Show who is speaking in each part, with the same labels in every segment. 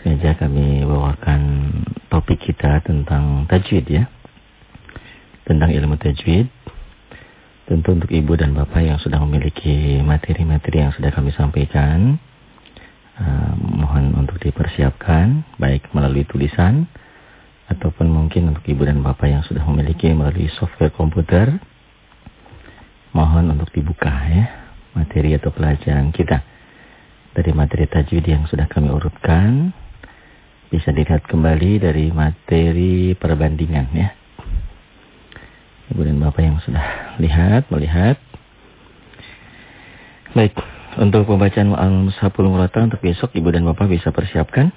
Speaker 1: Sengaja kami bawakan topik kita tentang tajwid ya. Tentang ilmu tajwid. Tentu untuk ibu dan bapak yang sudah memiliki materi-materi yang sudah kami sampaikan. Uh, mohon untuk dipersiapkan baik melalui tulisan ataupun mungkin untuk ibu dan bapak yang sudah memiliki melalui software komputer mohon untuk dibuka ya materi atau pelajaran kita dari materi tajwid yang sudah kami urutkan bisa dilihat kembali dari materi perbandingan ya. Ibu dan Bapak yang sudah lihat, melihat. Baik, untuk pembacaan Al-Mushaful Murata untuk besok Ibu dan Bapak bisa persiapkan.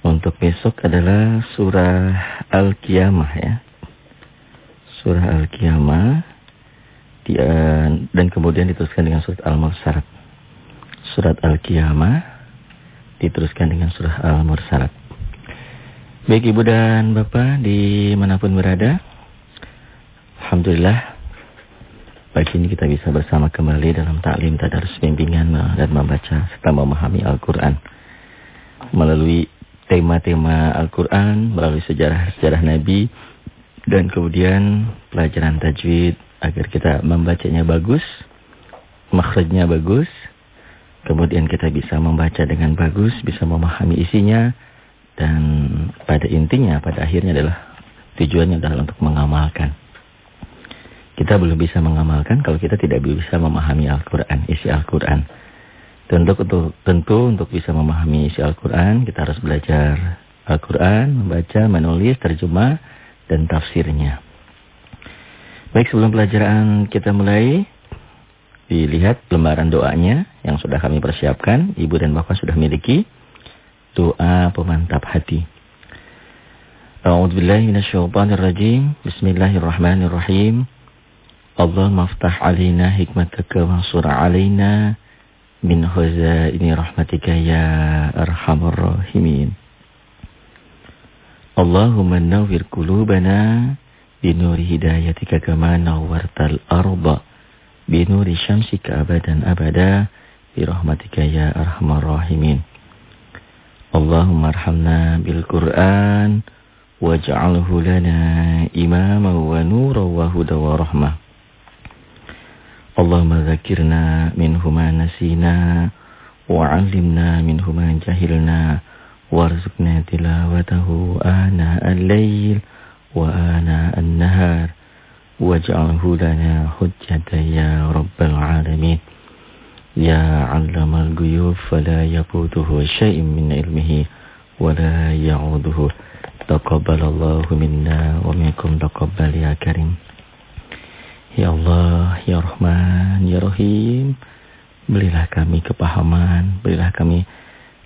Speaker 1: Untuk besok adalah surah Al-Qiyamah ya. Surah Al-Qiyamah dan kemudian diteruskan dengan surat Al-Mursalat. Surat Al-Qiyamah diteruskan dengan surah Al-Mursalat. Baik Ibu dan Bapak di mana pun berada. Alhamdulillah pagi ini kita bisa bersama kembali dalam taklim tadarus bimbingan dan membaca serta memahami Al-Qur'an melalui tema-tema Al-Qur'an, melalui sejarah-sejarah Nabi dan kemudian pelajaran tajwid agar kita membacanya bagus, makhrajnya bagus Kemudian kita bisa membaca dengan bagus, bisa memahami isinya. Dan pada intinya, pada akhirnya adalah tujuannya adalah untuk mengamalkan. Kita belum bisa mengamalkan kalau kita tidak bisa memahami Al-Quran, isi Al-Quran. Tentu untuk, tentu untuk bisa memahami isi Al-Quran, kita harus belajar Al-Quran, membaca, menulis, terjemah, dan tafsirnya. Baik, sebelum pelajaran kita mulai, Dilihat lembaran doanya yang sudah kami persiapkan. Ibu dan bapak sudah miliki. Doa pemantap hati. A'udzubillahiminasyaitanirrajim. Bismillahirrahmanirrahim. Allah maftah alina hikmataka wa surah alina min ini rahmatika ya arhamar rahimin. Allahumma nawwir qulubana binuri hidayatika kama nawwartal arba binuri syamsika abadan abada birahmatika ya arhamar rahimin. Allahumma arhamna bil Qur'an waj'alhu lana imama wa nura wa huda wa rahmah. Allahumma dzakirna minhu ma nasina wa 'allimna minhu ma jahilna warzuqna tilawatahu ana al-lail wa ana an-nahar واجعله لنا حجة يا رب العالمين يا علم الغيوب فلا يفوته شيء من علمه ولا يعوده تقبل الله منا ومنكم تقبل يا كريم Ya Allah, Ya Rahman, Ya Rahim Berilah kami kepahaman Berilah kami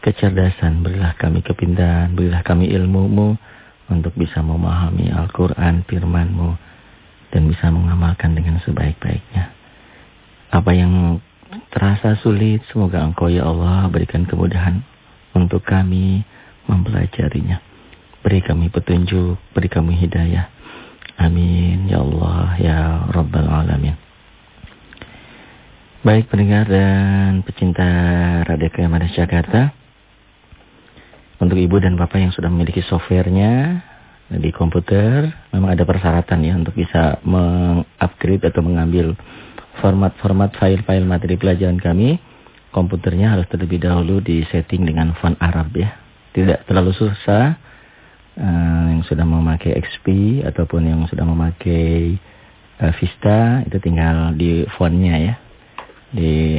Speaker 1: kecerdasan Berilah kami kepindahan Berilah kami ilmumu Untuk bisa memahami Al-Quran firmanmu dan bisa mengamalkan dengan sebaik-baiknya. Apa yang terasa sulit, semoga Engkau ya Allah berikan kemudahan untuk kami mempelajarinya. Beri kami petunjuk, beri kami hidayah. Amin ya Allah ya Rabbal Alamin. Baik pendengar dan pecinta Radio KMR Jakarta. Untuk ibu dan bapak yang sudah memiliki softwarenya, di komputer memang ada persyaratan ya untuk bisa mengupgrade atau mengambil format-format file-file materi pelajaran kami. Komputernya harus terlebih dahulu di setting dengan font Arab ya. Tidak terlalu susah. Uh, yang sudah memakai XP ataupun yang sudah memakai uh, Vista itu tinggal di fontnya ya. Di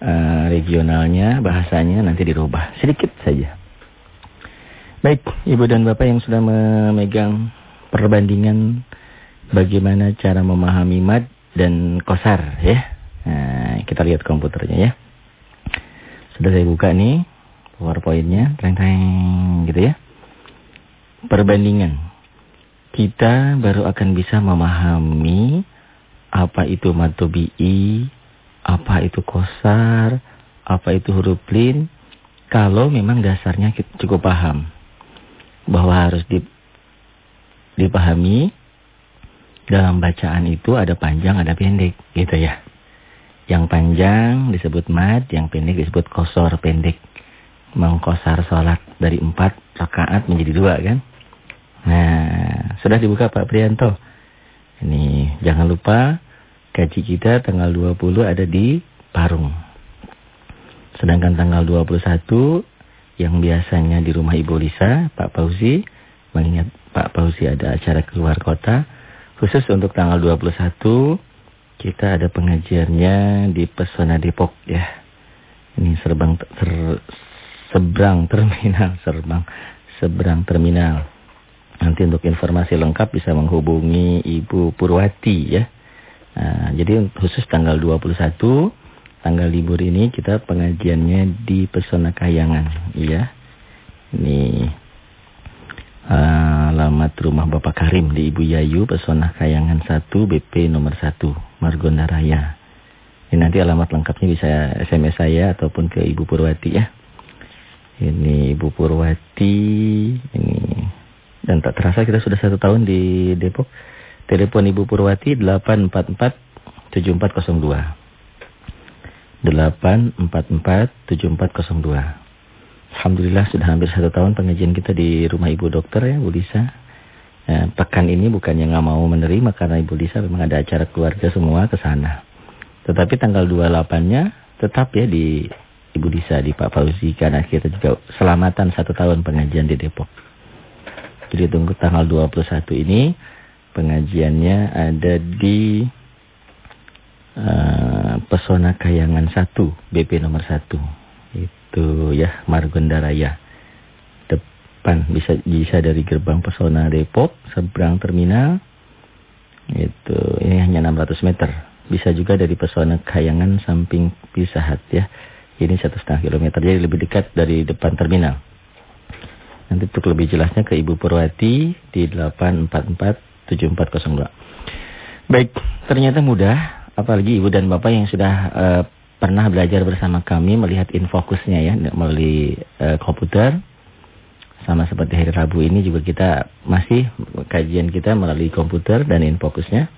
Speaker 1: uh, regionalnya bahasanya nanti dirubah sedikit saja. Baik, Ibu dan Bapak yang sudah memegang perbandingan bagaimana cara memahami mad dan kosar ya. Nah, kita lihat komputernya ya. Sudah saya buka nih PowerPoint-nya, teng gitu ya. Perbandingan. Kita baru akan bisa memahami apa itu mad apa itu kosar, apa itu huruf lin, kalau memang dasarnya cukup paham bahwa harus dipahami dalam bacaan itu ada panjang, ada pendek, gitu ya. Yang panjang disebut mad, yang pendek disebut kosor pendek. mengkosar sholat dari empat rakaat menjadi dua kan. Nah, sudah dibuka Pak Prianto. Ini jangan lupa gaji kita tanggal 20 ada di Parung. Sedangkan tanggal 21 yang biasanya di rumah Ibu Lisa, Pak Pauzi, mengingat Pak Pauzi ada acara keluar kota, khusus untuk tanggal 21 kita ada pengajiannya di Pesona Depok ya. Ini serbang ter, seberang terminal, serbang seberang terminal. Nanti untuk informasi lengkap bisa menghubungi Ibu Purwati ya. Nah, jadi khusus tanggal 21 tanggal libur ini kita pengajiannya di Pesona Kayangan ya. Ini uh, alamat rumah Bapak Karim di Ibu Yayu Pesona Kayangan 1 BP nomor 1 Margonda Raya. Ini nanti alamat lengkapnya bisa SMS saya ataupun ke Ibu Purwati ya. Ini Ibu Purwati. Ini dan tak terasa kita sudah satu tahun di Depok. Telepon Ibu Purwati 844 7402. 844 7402. Alhamdulillah sudah hampir satu tahun pengajian kita di rumah Ibu Dokter ya Bu Lisa. Nah, pekan ini bukannya nggak mau menerima karena Ibu Lisa memang ada acara keluarga semua ke sana. Tetapi tanggal 28-nya tetap ya di Ibu Disa, di Pak Fauzi. Karena kita juga selamatan satu tahun pengajian di Depok. Jadi tunggu tanggal 21 ini pengajiannya ada di uh, Pesona Kayangan 1, BP nomor 1. Itu ya, Margonda Raya. Depan bisa bisa dari gerbang Pesona Depok, seberang terminal. Itu ini hanya 600 meter. Bisa juga dari Pesona Kayangan samping Pisahat ya. Ini satu setengah kilometer, jadi lebih dekat dari depan terminal. Nanti untuk lebih jelasnya ke Ibu Purwati di 844-7402. Baik, ternyata mudah, apalagi Ibu dan Bapak yang sudah uh, pernah belajar bersama kami melihat infokusnya ya, melalui uh, komputer. Sama seperti hari Rabu ini juga kita masih kajian kita melalui komputer dan infokusnya.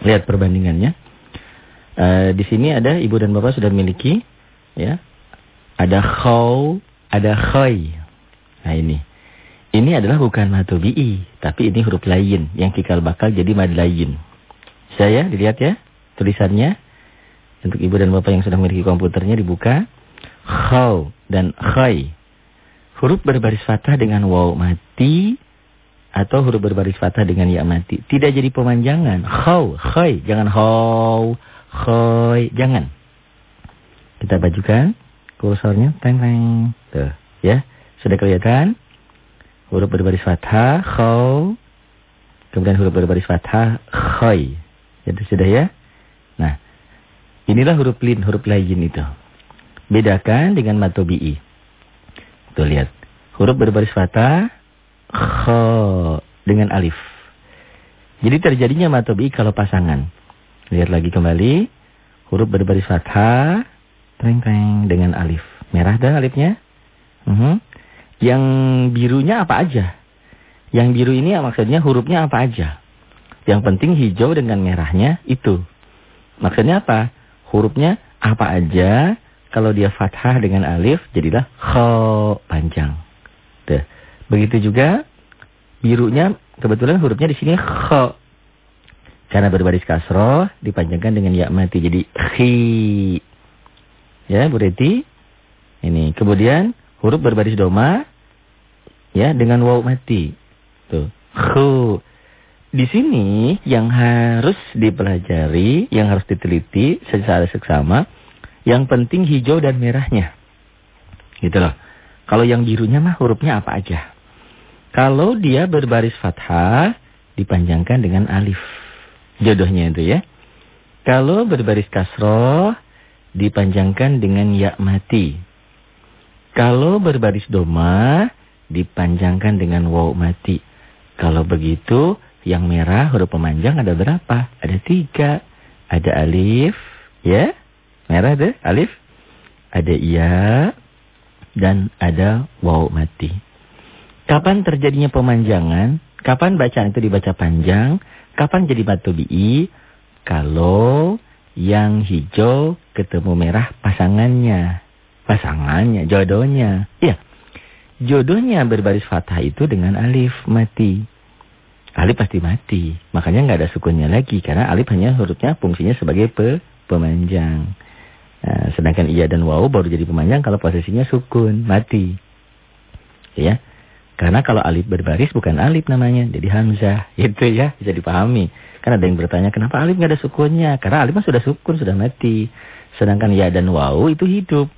Speaker 1: Lihat perbandingannya. Uh, di sini ada Ibu dan Bapak sudah memiliki ya. Ada khaw, ada khoy. Nah ini. Ini adalah bukan matobi'i, tapi ini huruf lain yang kikal bakal jadi mad lain. Saya dilihat ya tulisannya. Untuk ibu dan bapak yang sudah memiliki komputernya dibuka. Khaw dan khoy. Huruf berbaris fathah dengan waw mati atau huruf berbaris fathah dengan ya mati. Tidak jadi pemanjangan. Khaw, khoy, jangan khaw, khoy, jangan. Kita bajukan kursornya. Teng teng. Tuh, ya. Sudah kelihatan? Huruf berbaris fathah, khaw. Kemudian huruf berbaris fathah, khoy. Jadi sudah ya? Inilah huruf lin, huruf lain itu. Bedakan dengan matobi'i. Tuh lihat. Huruf berbaris fathah, khaw. Dengan alif. Jadi terjadinya matobi'i kalau pasangan. Lihat lagi kembali. Huruf berbaris fathah, Treng-treng dengan alif. Merah dah alifnya. Uh mhm. -huh. Yang birunya apa aja? Yang biru ini maksudnya hurufnya apa aja? Yang penting hijau dengan merahnya itu. Maksudnya apa? Hurufnya apa aja? Kalau dia fathah dengan alif jadilah kho panjang. Tuh. Begitu juga birunya kebetulan hurufnya di sini kho. Karena berbaris kasroh dipanjangkan dengan ya mati jadi khi. Ya, Bu Reti. Ini. Kemudian huruf berbaris doma ya dengan waw mati. Tuh. Khu. Di sini yang harus dipelajari, yang harus diteliti secara seksama, yang penting hijau dan merahnya. Gitu loh. Kalau yang birunya mah hurufnya apa aja. Kalau dia berbaris fathah, dipanjangkan dengan alif. Jodohnya itu ya. Kalau berbaris kasroh, dipanjangkan dengan ya mati. Kalau berbaris doma, dipanjangkan dengan waw mati. Kalau begitu, yang merah huruf pemanjang ada berapa? Ada tiga. Ada alif, ya, merah deh, alif. Ada iya, dan ada waw mati. Kapan terjadinya pemanjangan? Kapan bacaan itu dibaca panjang? Kapan jadi batu bi'i? Kalau yang hijau ketemu merah pasangannya. Pasangannya, jodohnya. Iya. Jodohnya berbaris fathah itu dengan alif mati. Alif pasti mati. Makanya nggak ada sukunnya lagi. Karena alif hanya hurufnya fungsinya sebagai pe pemanjang. Nah, sedangkan iya dan waw baru jadi pemanjang kalau posisinya sukun, mati. Ya. Karena kalau alif berbaris bukan alif namanya, jadi hamzah. Itu ya, bisa dipahami. Kan ada yang bertanya, kenapa alif nggak ada sukunnya? Karena alif sudah sukun, sudah mati. Sedangkan ya dan waw itu hidup.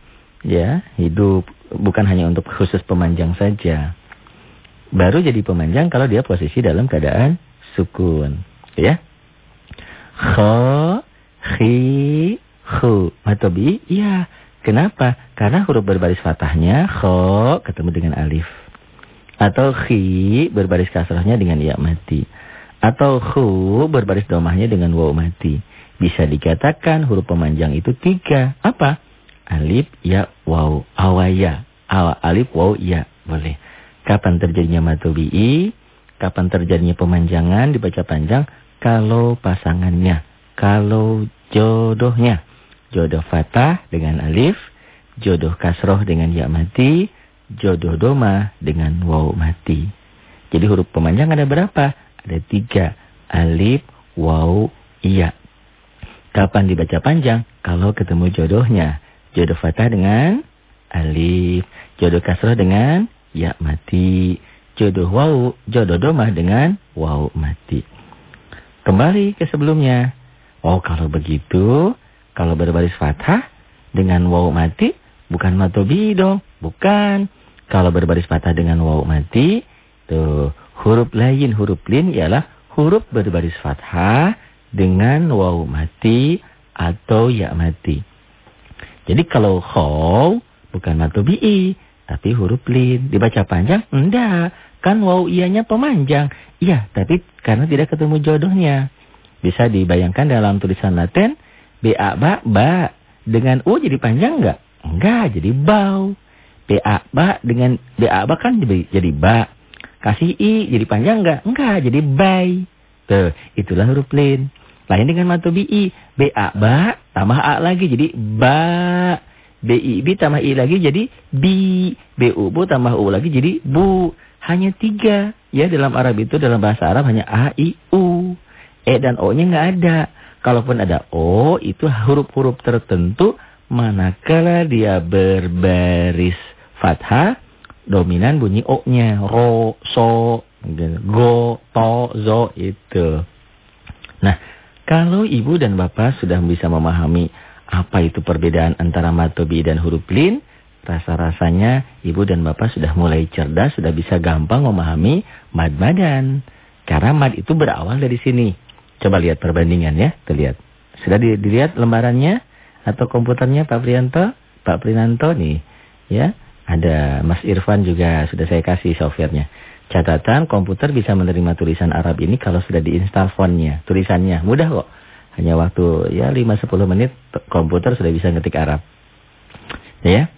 Speaker 1: Ya, hidup. Bukan hanya untuk khusus pemanjang saja. Baru jadi pemanjang kalau dia posisi dalam keadaan sukun. Ya. Kho, khi, khu. Matobi, iya. Kenapa? Karena huruf berbaris fathahnya kho ketemu dengan alif. Atau khi berbaris kasrahnya dengan ya mati. Atau khu berbaris domahnya dengan waw mati. Bisa dikatakan huruf pemanjang itu tiga. Apa? Alif, ya, waw. Awaya. Awa, alif, waw, ya. Boleh. Kapan terjadinya matobi'i? Kapan terjadinya pemanjangan dibaca panjang? Kalau pasangannya. Kalau jodohnya. Jodoh fatah dengan alif. Jodoh kasroh dengan ya mati jodoh doma dengan waw mati. Jadi huruf pemanjang ada berapa? Ada tiga. Alif, waw, iya. Kapan dibaca panjang? Kalau ketemu jodohnya. Jodoh fathah dengan alif. Jodoh kasrah dengan ya mati. Jodoh waw, jodoh doma dengan waw mati. Kembali ke sebelumnya. Oh kalau begitu, kalau berbaris fathah dengan waw mati, bukan matobi dong. Bukan. Kalau berbaris patah dengan waw mati, tuh huruf lain huruf lin ialah huruf berbaris fathah dengan waw mati atau ya mati. Jadi kalau khaw bukan matobi'i, tapi huruf lin. Dibaca panjang? Enggak. Kan waw ianya pemanjang. Iya, tapi karena tidak ketemu jodohnya. Bisa dibayangkan dalam tulisan Latin, ba ba ba dengan u jadi panjang enggak? Enggak, jadi bau. BA ba dengan BA ba kan jadi ba. Kasih I jadi panjang enggak? Enggak, jadi bay. Tuh, itulah huruf lin. Lain dengan matobi I. BA ba tambah A lagi jadi ba. BI B tambah I lagi jadi bi. BU bu tambah U lagi jadi bu. Hanya tiga. Ya dalam Arab itu dalam bahasa Arab hanya A, I, U. E dan O-nya enggak ada. Kalaupun ada O itu huruf-huruf tertentu manakala dia berbaris fathah, dominan bunyi O-nya. Ro, so, go, to, zo, itu. Nah, kalau ibu dan bapak sudah bisa memahami apa itu perbedaan antara matobi dan huruf lin, rasa-rasanya ibu dan bapak sudah mulai cerdas, sudah bisa gampang memahami mad-madan. Karena mad itu berawal dari sini. Coba lihat perbandingan ya, terlihat. Sudah dilihat lembarannya atau komputernya Pak Prianto? Pak Prinanto nih, ya. Ada Mas Irfan juga sudah saya kasih softwarenya. Catatan komputer bisa menerima tulisan Arab ini kalau sudah diinstal fontnya, tulisannya. Mudah kok. Hanya waktu ya 5-10 menit komputer sudah bisa ngetik Arab. Ya.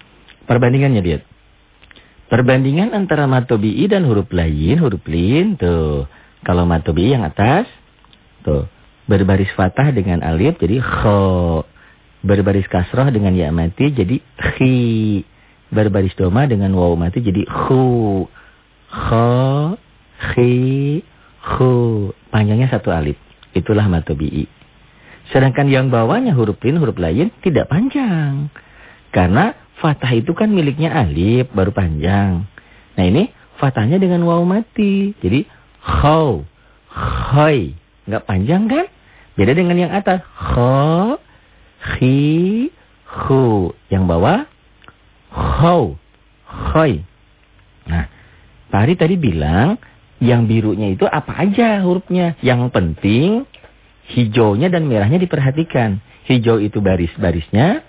Speaker 1: Perbandingannya lihat. Perbandingan antara matobi'i dan huruf lain, huruf lin tuh. Kalau matobi'i yang atas tuh berbaris fathah dengan alif jadi kho. Berbaris kasroh dengan ya mati jadi khi berbaris doma dengan waw mati jadi khu. Kho, khi, khu. Panjangnya satu alif. Itulah matobi'i. Sedangkan yang bawahnya huruf lin, huruf lain tidak panjang. Karena fathah itu kan miliknya alif, baru panjang. Nah ini fathahnya dengan waw mati. Jadi kho, khoi. Enggak panjang kan? Beda dengan yang atas. Kho, khi, khu. Yang bawah Khau. Khoi. Nah, Pak Hari tadi bilang yang birunya itu apa aja hurufnya. Yang penting hijaunya dan merahnya diperhatikan. Hijau itu baris-barisnya,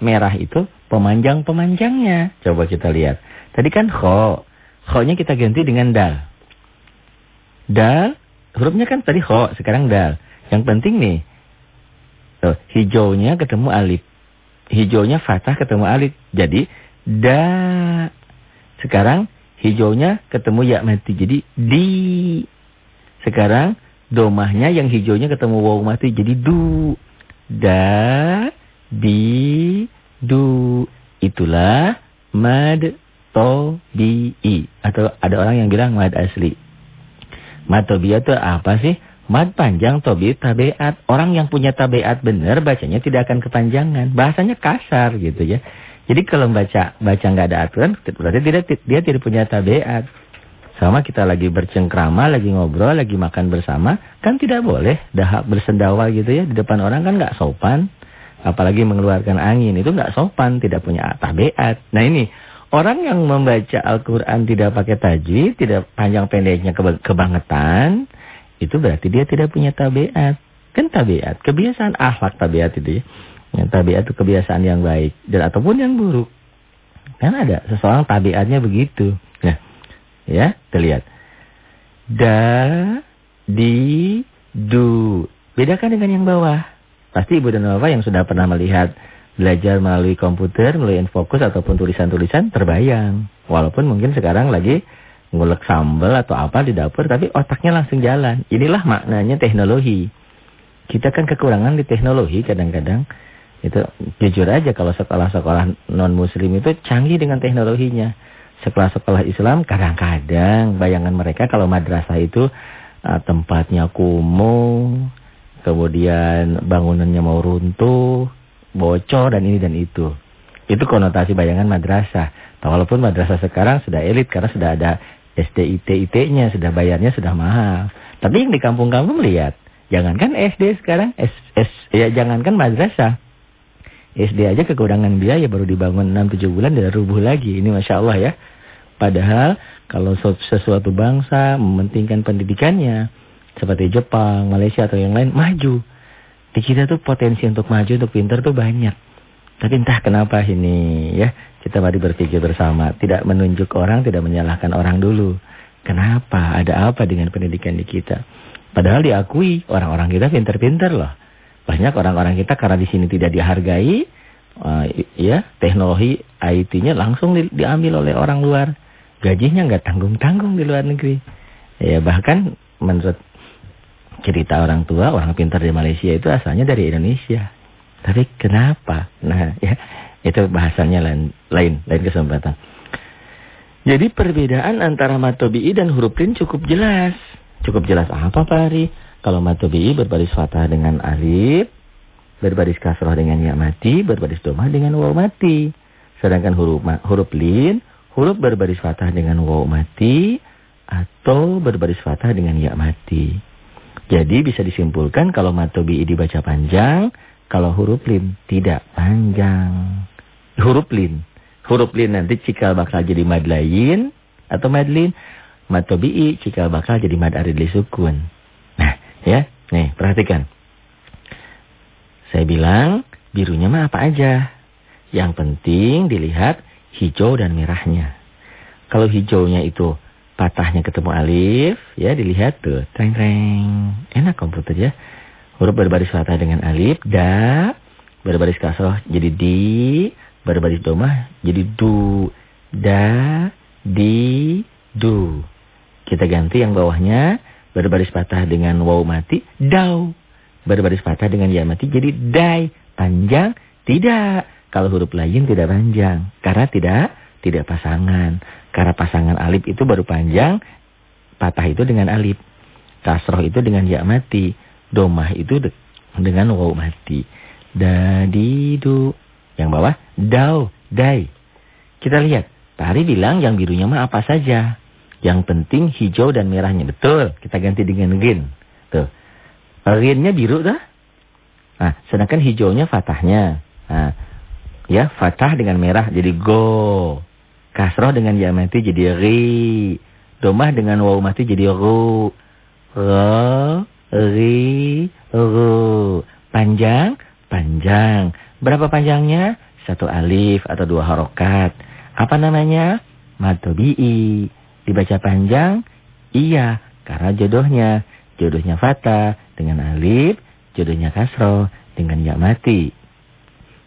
Speaker 1: merah itu pemanjang-pemanjangnya. Coba kita lihat. Tadi kan kho. Kho-nya kita ganti dengan dal. Dal, hurufnya kan tadi kho, sekarang dal. Yang penting nih, tuh, hijaunya ketemu alif. Hijaunya fathah ketemu alif. Jadi Da. Sekarang hijaunya ketemu ya mati. Jadi di. Sekarang domahnya yang hijaunya ketemu waw mati. Jadi du. Da. Di. Du. itulah mad tobi'i. Atau ada orang yang bilang mad asli. Mad tobi'i itu apa sih? Mad panjang, tobi, tabiat. Orang yang punya tabiat benar bacanya tidak akan kepanjangan. Bahasanya kasar gitu ya. Jadi kalau baca baca nggak ada aturan, berarti tidak dia tidak punya tabiat. Sama kita lagi bercengkrama, lagi ngobrol, lagi makan bersama, kan tidak boleh dahak bersendawa gitu ya. Di depan orang kan nggak sopan. Apalagi mengeluarkan angin, itu nggak sopan, tidak punya tabiat. Nah ini, orang yang membaca Al-Quran tidak pakai tajwid, tidak panjang pendeknya kebangetan, itu berarti dia tidak punya tabiat. Kan tabiat, kebiasaan akhlak tabiat itu ya. Yang tabiat itu kebiasaan yang baik dan ataupun yang buruk. Kan ada seseorang tabiatnya begitu. Ya, kita lihat. Da, di, du. Bedakan dengan yang bawah. Pasti ibu dan bapak yang sudah pernah melihat belajar melalui komputer, melalui infokus ataupun tulisan-tulisan terbayang. Walaupun mungkin sekarang lagi ngulek sambal atau apa di dapur tapi otaknya langsung jalan. Inilah maknanya teknologi. Kita kan kekurangan di teknologi kadang-kadang. Itu jujur aja kalau sekolah-sekolah non muslim itu canggih dengan teknologinya. Sekolah-sekolah Islam kadang-kadang bayangan mereka kalau madrasah itu uh, tempatnya kumuh, kemudian bangunannya mau runtuh, bocor dan ini dan itu. Itu konotasi bayangan madrasah. Walaupun madrasah sekarang sudah elit karena sudah ada SDIT IT-nya sudah bayarnya sudah mahal. Tapi yang di kampung-kampung lihat, jangankan SD sekarang, S, S, ya jangankan madrasah. SD aja kekurangan biaya baru dibangun 6-7 bulan dan rubuh lagi. Ini Masya Allah ya. Padahal kalau sesuatu bangsa mementingkan pendidikannya, seperti Jepang, Malaysia atau yang lain, maju. Di kita tuh potensi untuk maju, untuk pintar tuh banyak. Tapi entah kenapa ini ya, kita mari berpikir bersama. Tidak menunjuk orang, tidak menyalahkan orang dulu. Kenapa? Ada apa dengan pendidikan di kita? Padahal diakui orang-orang kita pintar-pintar loh. Banyak orang-orang kita karena di sini tidak dihargai, uh, ya teknologi IT-nya langsung di, diambil oleh orang luar. Gajinya nggak tanggung-tanggung di luar negeri. Ya bahkan menurut cerita orang tua, orang pintar di Malaysia itu asalnya dari Indonesia. Tapi kenapa? Nah, ya itu bahasanya lain, lain, lain kesempatan. Jadi perbedaan antara matobi'i dan huruf lin cukup jelas. Cukup jelas apa Pak Ari? Kalau matobi'i berbaris fathah dengan alif, berbaris kasrah dengan ya mati, berbaris domah dengan waw mati. Sedangkan huruf huruf lin, huruf berbaris fathah dengan waw mati atau berbaris fathah dengan ya mati. Jadi bisa disimpulkan kalau matobi'i dibaca panjang, kalau huruf lin tidak panjang. Huruf lin. Huruf lin nanti cikal bakal jadi mad lain atau mad lin. Mad tobi'i cikal bakal jadi mad aridli sukun. Ya. Nih, perhatikan. Saya bilang birunya mah apa aja. Yang penting dilihat hijau dan merahnya. Kalau hijaunya itu patahnya ketemu alif, ya dilihat tuh, treng-treng. Enak komputer ya. Huruf berbaris fathah dengan alif, da, berbaris kasroh jadi di, berbaris domah jadi du, da, di, du. Kita ganti yang bawahnya, berbaris fathah dengan waw mati, dau. Berbaris fathah dengan ya mati jadi dai. Panjang? Tidak. Kalau huruf lain tidak panjang. Karena tidak tidak pasangan. Karena pasangan alif itu baru panjang, patah itu dengan alif. Kasroh itu dengan ya mati. Domah itu de dengan waw mati. Dadidu. Yang bawah dau, dai. Kita lihat. Tari bilang yang birunya mah apa saja. Yang penting hijau dan merahnya. Betul. Kita ganti dengan gin. Tuh. Rinnya biru dah. Nah, sedangkan hijaunya fatahnya. Nah, ya, fatah dengan merah jadi go. Kasroh dengan ya mati jadi ri. Domah dengan waw mati jadi ru. Ro ri, ru. Panjang, panjang. Berapa panjangnya? Satu alif atau dua harokat. Apa namanya? Matobi'i. Dibaca panjang? Iya, karena jodohnya. Jodohnya fata dengan alif, jodohnya kasro dengan ya mati.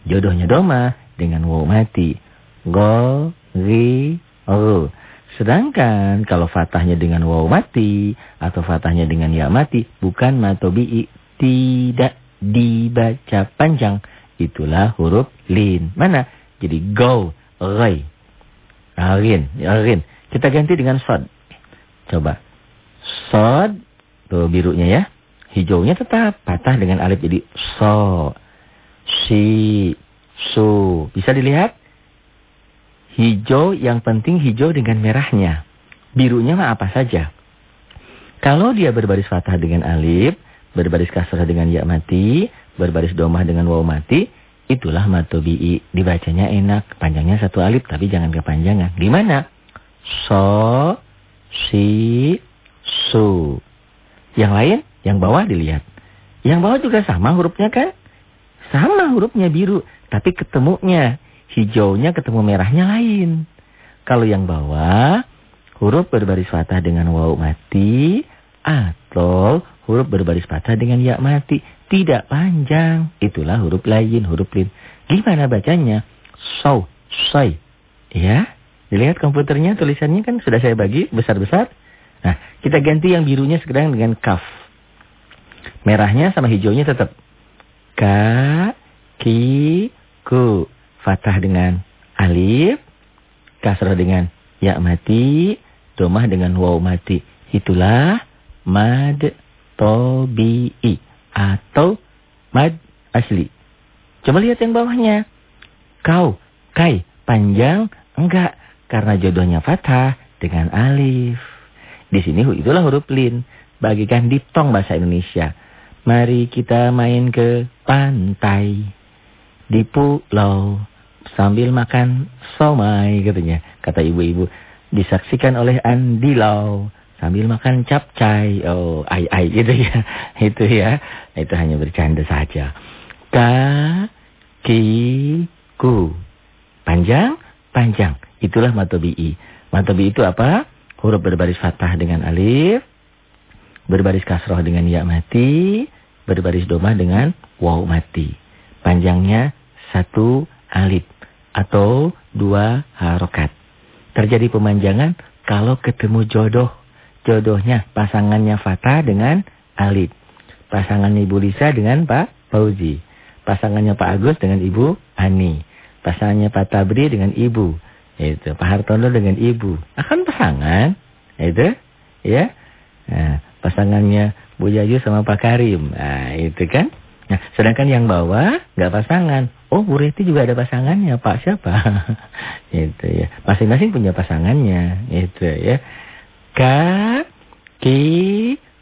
Speaker 1: Jodohnya doma dengan waw mati. Go, ri, ru. Sedangkan kalau fatahnya dengan waw mati atau fatahnya dengan ya mati bukan matobi'i tidak dibaca panjang. Itulah huruf lin. Mana? jadi go, rai. Rin, rin. Kita ganti dengan sod. Coba. Sod, tuh birunya ya. Hijaunya tetap patah dengan alif jadi so, si, su. Bisa dilihat? Hijau yang penting hijau dengan merahnya. Birunya mah apa saja. Kalau dia berbaris fathah dengan alif, berbaris kasrah dengan ya mati, berbaris domah dengan waw mati, itulah matobi'i. Dibacanya enak, panjangnya satu alif tapi jangan kepanjangan. Gimana? So, si, su. Yang lain, yang bawah dilihat. Yang bawah juga sama hurufnya kan? Sama hurufnya biru, tapi ketemunya hijaunya ketemu merahnya lain. Kalau yang bawah, huruf berbaris fathah dengan waw mati atau huruf berbaris fathah dengan ya mati. Tidak panjang. Itulah huruf lain, huruf lin. Gimana bacanya? So, soy. Ya, dilihat komputernya tulisannya kan sudah saya bagi besar-besar. Nah, kita ganti yang birunya sekarang dengan kaf. Merahnya sama hijaunya tetap. Ka, ki, ku. Fathah dengan alif. Kasrah dengan ya mati. Domah dengan waw mati. Itulah mad tobi'i. Atau mad asli. Coba lihat yang bawahnya. Kau, kai, panjang, enggak. Karena jodohnya fathah dengan alif. Di sini itulah huruf lin. Bagikan diptong bahasa Indonesia. Mari kita main ke pantai. Di pulau. Sambil makan somai katanya. Kata ibu-ibu. Disaksikan oleh Andi Lau. Sambil makan capcay. Oh, ai ai gitu ya. Itu ya. Itu hanya bercanda saja. Ka, ki, ku. Panjang, panjang. Itulah matobi'i. Matobi'i itu apa? Huruf berbaris fathah dengan alif. Berbaris kasroh dengan ya mati. Berbaris domah dengan waw mati. Panjangnya satu alif atau dua harokat. Terjadi pemanjangan kalau ketemu jodoh. Jodohnya pasangannya Fatah dengan Alif. Pasangannya Ibu Lisa dengan Pak Fauzi. Pasangannya Pak Agus dengan Ibu Ani. Pasangannya Pak Tabri dengan Ibu. Itu Pak Hartono dengan Ibu. Akan pasangan. Itu ya. Nah, pasangannya Bu Yayu sama Pak Karim. Nah, itu kan. Nah, sedangkan yang bawah nggak pasangan. Oh, Bu Reti juga ada pasangannya, Pak siapa? itu ya. Masing-masing punya pasangannya, itu ya. Ka,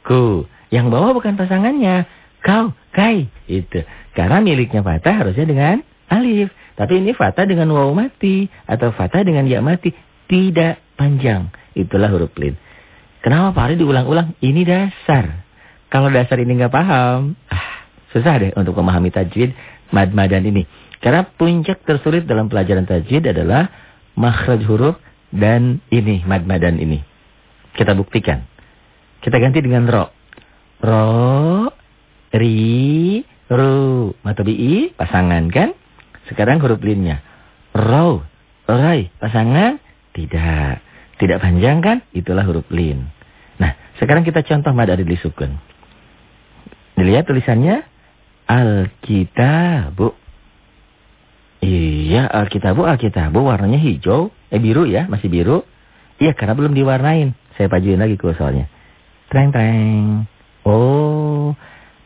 Speaker 1: ku. Yang bawah bukan pasangannya. Kau, kai. Itu. Karena miliknya Fatah harusnya dengan alif. Tapi ini Fatah dengan waw mati. Atau Fatah dengan ya mati. Tidak panjang. Itulah huruf lin. Kenapa Pak Ari diulang-ulang? Ini dasar. Kalau dasar ini nggak paham, ah, Susah deh untuk memahami tajwid mad-madan ini. Karena puncak tersulit dalam pelajaran tajwid adalah makhraj huruf dan ini mad-madan ini. Kita buktikan. Kita ganti dengan ro. Ro, ri, ru. Matobi'i pasangan kan? Sekarang huruf linnya. Ro, rai, pasangan? Tidak. Tidak panjang kan? Itulah huruf lin. Nah, sekarang kita contoh mad adil sukun. Dilihat tulisannya. Alkitabu. Iya, Alkitabu, Alkitabu warnanya hijau. Eh biru ya, masih biru. Iya, karena belum diwarnain. Saya pajuin lagi soalnya. Treng-treng. Oh,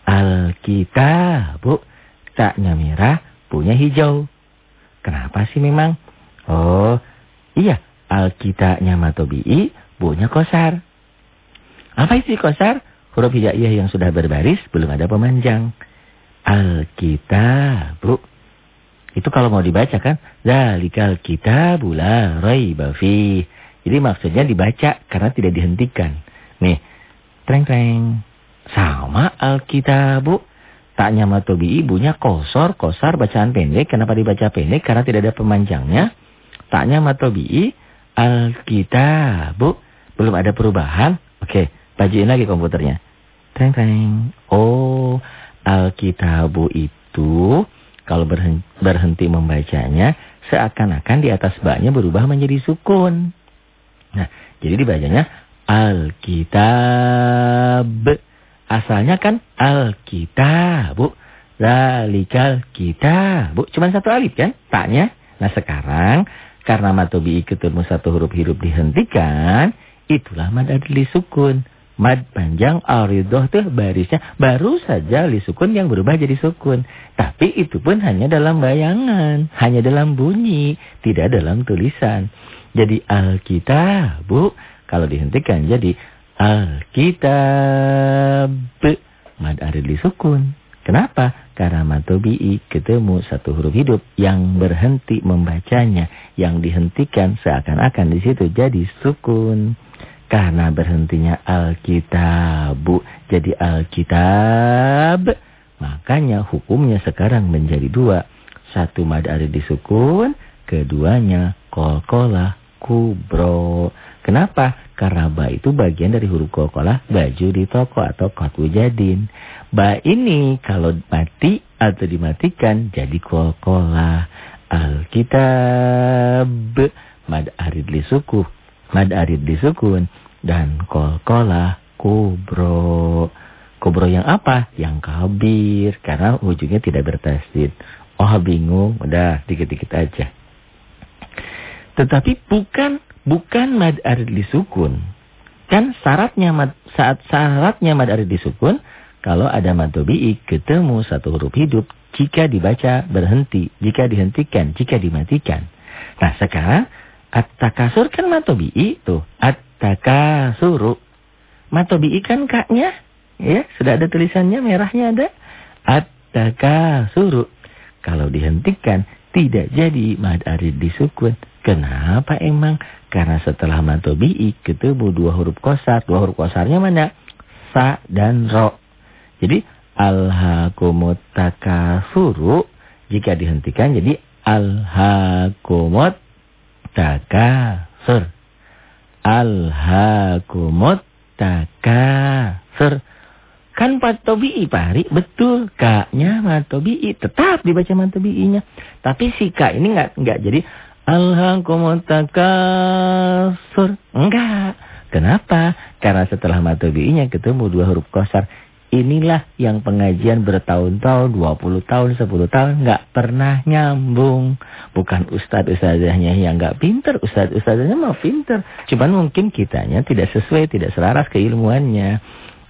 Speaker 1: Alkitabu. Taknya merah, punya hijau. Kenapa sih memang? Oh, iya. Alkitabnya matobi'i, punya kosar. Apa isi kosar? Huruf hijaiyah yang sudah berbaris, belum ada pemanjang. Alkitabu. Itu kalau mau dibaca kan. Zalikal kitabu la. Jadi maksudnya dibaca karena tidak dihentikan. Nih. Treng-treng. Sama Alkitabu. Taknya matobi ibunya kosor, kosar bacaan pendek. Kenapa dibaca pendek? Karena tidak ada pemanjangnya. Taknya matobi Alkitabu. Belum ada perubahan. Oke, bajuin lagi komputernya. Treng-treng. Oh, Alkitabu itu kalau berhenti membacanya seakan-akan di atas baknya berubah menjadi sukun. Nah, jadi dibacanya Alkitab. Asalnya kan Alkitabu. Lalikal kitabu. Cuma satu alif kan? Taknya. Nah sekarang karena matobi'i ketemu satu huruf hidup dihentikan, itulah mad adli sukun. Mad panjang aridoh tuh barisnya baru saja li sukun yang berubah jadi sukun. Tapi itu pun hanya dalam bayangan, hanya dalam bunyi, tidak dalam tulisan. Jadi Alkitab, Bu, kalau dihentikan jadi Alkitab. Mad arid sukun. Kenapa? Karena matobi'i ketemu satu huruf hidup yang berhenti membacanya. Yang dihentikan seakan-akan di situ jadi sukun. Karena berhentinya Alkitabu jadi Alkitab. Makanya hukumnya sekarang menjadi dua. Satu mad arid disukun. Keduanya kolkolah kubro. Kenapa? Karena ba itu bagian dari huruf kolkolah baju di toko atau kotwu jadin. Ba ini kalau mati atau dimatikan jadi kolkolah. Alkitab. Mad arid suku. Mad arid disukun dan kol-kolah kubro. Kubro yang apa? Yang kabir. Karena ujungnya tidak bertasdid. Oh bingung, udah dikit-dikit aja. Tetapi bukan bukan mad arid disukun. Kan syaratnya mad, saat syaratnya mad arid disukun kalau ada mad tobi'i ketemu satu huruf hidup jika dibaca berhenti, jika dihentikan, jika dimatikan. Nah, sekarang at-takasur kan mad tobi'i tuh. At takasuru. Matobi ikan kaknya. Ya, sudah ada tulisannya merahnya ada. At-takasuru. Kalau dihentikan tidak jadi mad arid disukun. Kenapa emang? Karena setelah matobi'i ketemu dua huruf kosar. Dua huruf kosarnya mana? Sa dan ro. Jadi alhaqumut takasuru jika dihentikan jadi alhaqumut takasur. Alhaakumut takasur. Kan matobi'i pari, betul. Kaknya matobi'i, tetap dibaca matobi'inya. Tapi si kak ini enggak enggak jadi alhaakumut takasur. Enggak. Kenapa? Karena setelah matobi'inya ketemu dua huruf kosar. Inilah yang pengajian bertahun-tahun, 20 tahun, 10 tahun nggak pernah nyambung. Bukan ustadz-ustadzahnya yang nggak pinter, ustadz-ustadzahnya mau pinter. Cuman mungkin kitanya tidak sesuai, tidak selaras keilmuannya.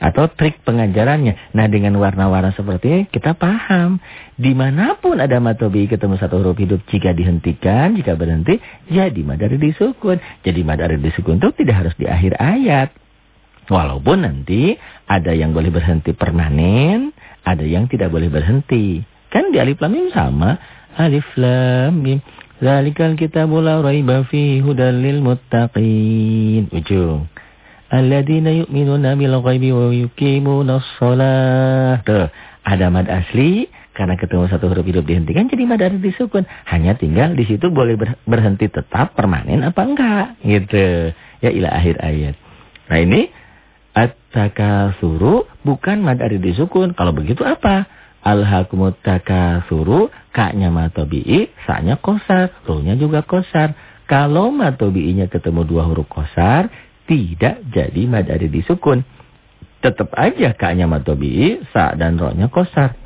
Speaker 1: Atau trik pengajarannya. Nah dengan warna-warna seperti ini kita paham. Di mana pun ada matobi ketemu satu huruf hidup jika dihentikan, jika berhenti, jadi madari disukun. Jadi madari disukun itu tidak harus di akhir ayat. Walaupun nanti ada yang boleh berhenti permanen, ada yang tidak boleh berhenti. Kan di alif lam mim sama. Alif lam mim. Zalikal kitabul la raiba fihi hudal lil muttaqin. Ujung. Alladzina yu'minuna bil ghaibi wa yuqimunas shalah. Tuh, ada mad asli karena ketemu satu huruf hidup dihentikan jadi mad asli disukun. Hanya tinggal di situ boleh berhenti tetap permanen apa enggak gitu. Ya ila akhir ayat. Nah ini At-takasuru bukan mad ari disukun. Kalau begitu apa? Al-hakumut takasuru, kaknya matobi'i, saknya kosar, ruhnya juga kosar. Kalau matobi'inya ketemu dua huruf kosar, tidak jadi mad ari disukun. Tetap aja kaknya matobi'i, sa dan rohnya kosar.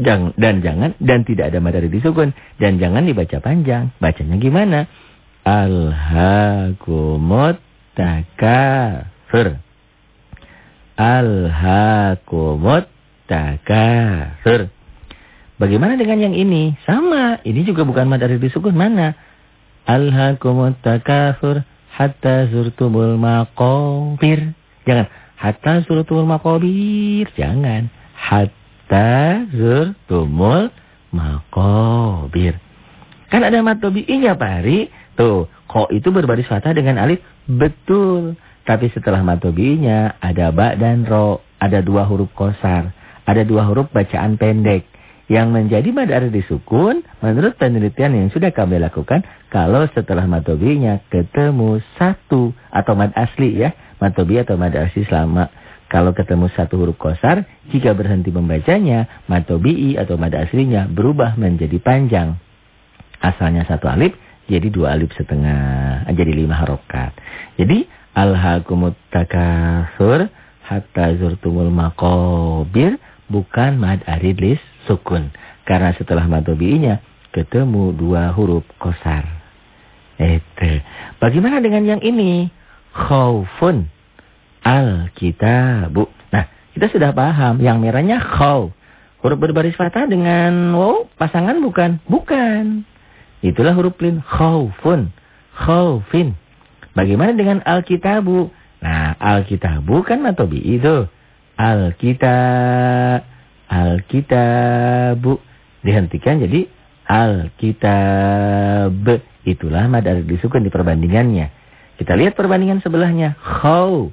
Speaker 1: Jangan, dan jangan dan tidak ada mad ari disukun dan jangan dibaca panjang. Bacanya gimana? Al-hakumut takasur. Alhaakumut takasur. Bagaimana dengan yang ini? Sama, ini juga bukan mad dari disukun mana? Alhaakumut takasur hatta zurtumul maqabir. Jangan hatta zurtumul maqabir, jangan. Hatta zurtumul maqabir. Kan ada mad tabi'inya, Pak Hari. Tuh, kok itu berbaris fathah dengan alif? Betul. Tapi setelah matobinya ada ba dan ro. Ada dua huruf kosar. Ada dua huruf bacaan pendek. Yang menjadi mad ada disukun menurut penelitian yang sudah kami lakukan. Kalau setelah matobinya ketemu satu atau mad asli ya. Matobi atau mad asli selama. Kalau ketemu satu huruf kosar. Jika berhenti membacanya. Matobi'i atau mad aslinya berubah menjadi panjang. Asalnya satu alif jadi dua alif setengah. Jadi lima harokat. Jadi Alhaakumut takasur hatta zurtumul maqabir bukan mad aridlis sukun. Karena setelah matobi'inya ketemu dua huruf kosar. Itu. Bagaimana dengan yang ini? Khaufun al-kitabu. Nah, kita sudah paham. Yang merahnya khauf. Huruf berbaris fathah dengan wow pasangan bukan? Bukan. Itulah huruf lin. Khaufun. Khaufin. Bagaimana dengan al-kitabu? Nah, al-kitabu kan matobi itu. Al-kitab. Al-kitabu. Dihentikan jadi al-kitab. Itulah mad alif disukun di perbandingannya. Kita lihat perbandingan sebelahnya. Khaw.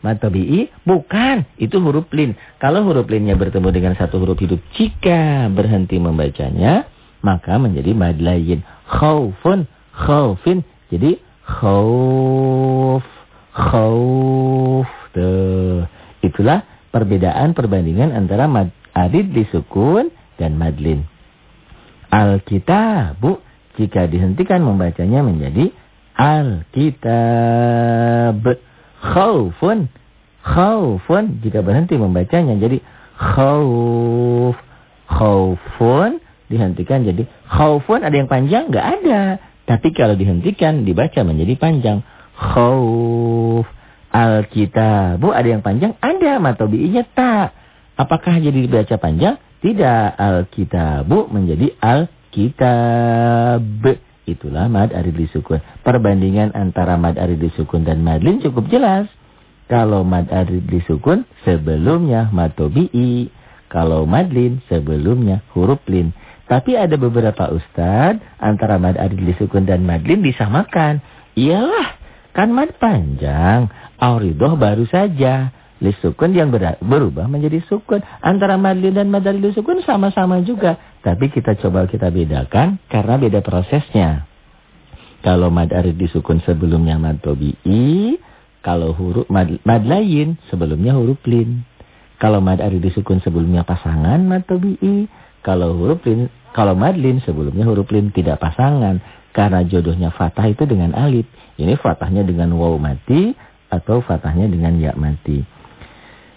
Speaker 1: Mad tabi'i bukan, itu huruf lin. Kalau huruf linnya bertemu dengan satu huruf hidup jika berhenti membacanya, maka menjadi mad lain. Khawfun, khawfin. Jadi khawf, khawf. Tuh. Itulah perbedaan perbandingan antara mad alif disukun dan madlin. Al-kitabu jika dihentikan membacanya menjadi Al-kitab. Khaufun. Khaufun. Jika berhenti membacanya jadi khauf. Khaufun. Dihentikan jadi khaufun. Ada yang panjang? Enggak ada. Tapi kalau dihentikan dibaca menjadi panjang. Khauf. Al-kitabu. Ada yang panjang? Ada. Matobi'inya tak. Apakah jadi dibaca panjang? Tidak. Al-kitabu menjadi al-kitab. Itulah mad arid disukun. Perbandingan antara mad arid disukun dan madlin cukup jelas. Kalau mad arid disukun sebelumnya mad tobi'i. Kalau madlin sebelumnya huruf lin. Tapi ada beberapa ustad antara mad arid disukun dan madlin disamakan. Iyalah, kan mad panjang. Auridoh baru saja. Lisukun yang berubah menjadi sukun. Antara madlin dan madalil sukun sama-sama juga. Tapi kita coba kita bedakan karena beda prosesnya. Kalau mad disukun sebelumnya mad tobi'i. Kalau huruf mad, mad lain sebelumnya huruf lin. Kalau mad disukun sebelumnya pasangan mad tobi'i. Kalau huruf lin, kalau madlin sebelumnya huruf lin tidak pasangan. Karena jodohnya fatah itu dengan alif. Ini fatahnya dengan waw mati atau fatahnya dengan ya mati.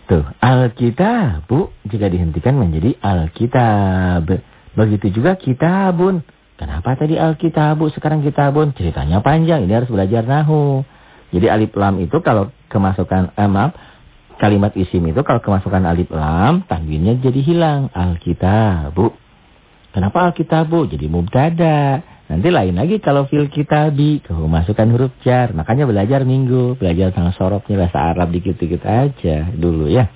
Speaker 1: Tuh, Alkitab jika dihentikan menjadi Alkitab. Begitu juga kitabun. Kenapa tadi Alkitabu sekarang kitabun? Ceritanya panjang, ini harus belajar nahu. Jadi alif lam itu kalau kemasukan eh, maaf, kalimat isim itu kalau kemasukan alif lam, tanwinnya jadi hilang. Alkitabu. Kenapa Alkitabu? Jadi mubtada. Nanti lain lagi kalau fil kitabi, masukkan huruf jar. Makanya belajar minggu, belajar tentang sorobnya bahasa Arab dikit-dikit aja dulu ya.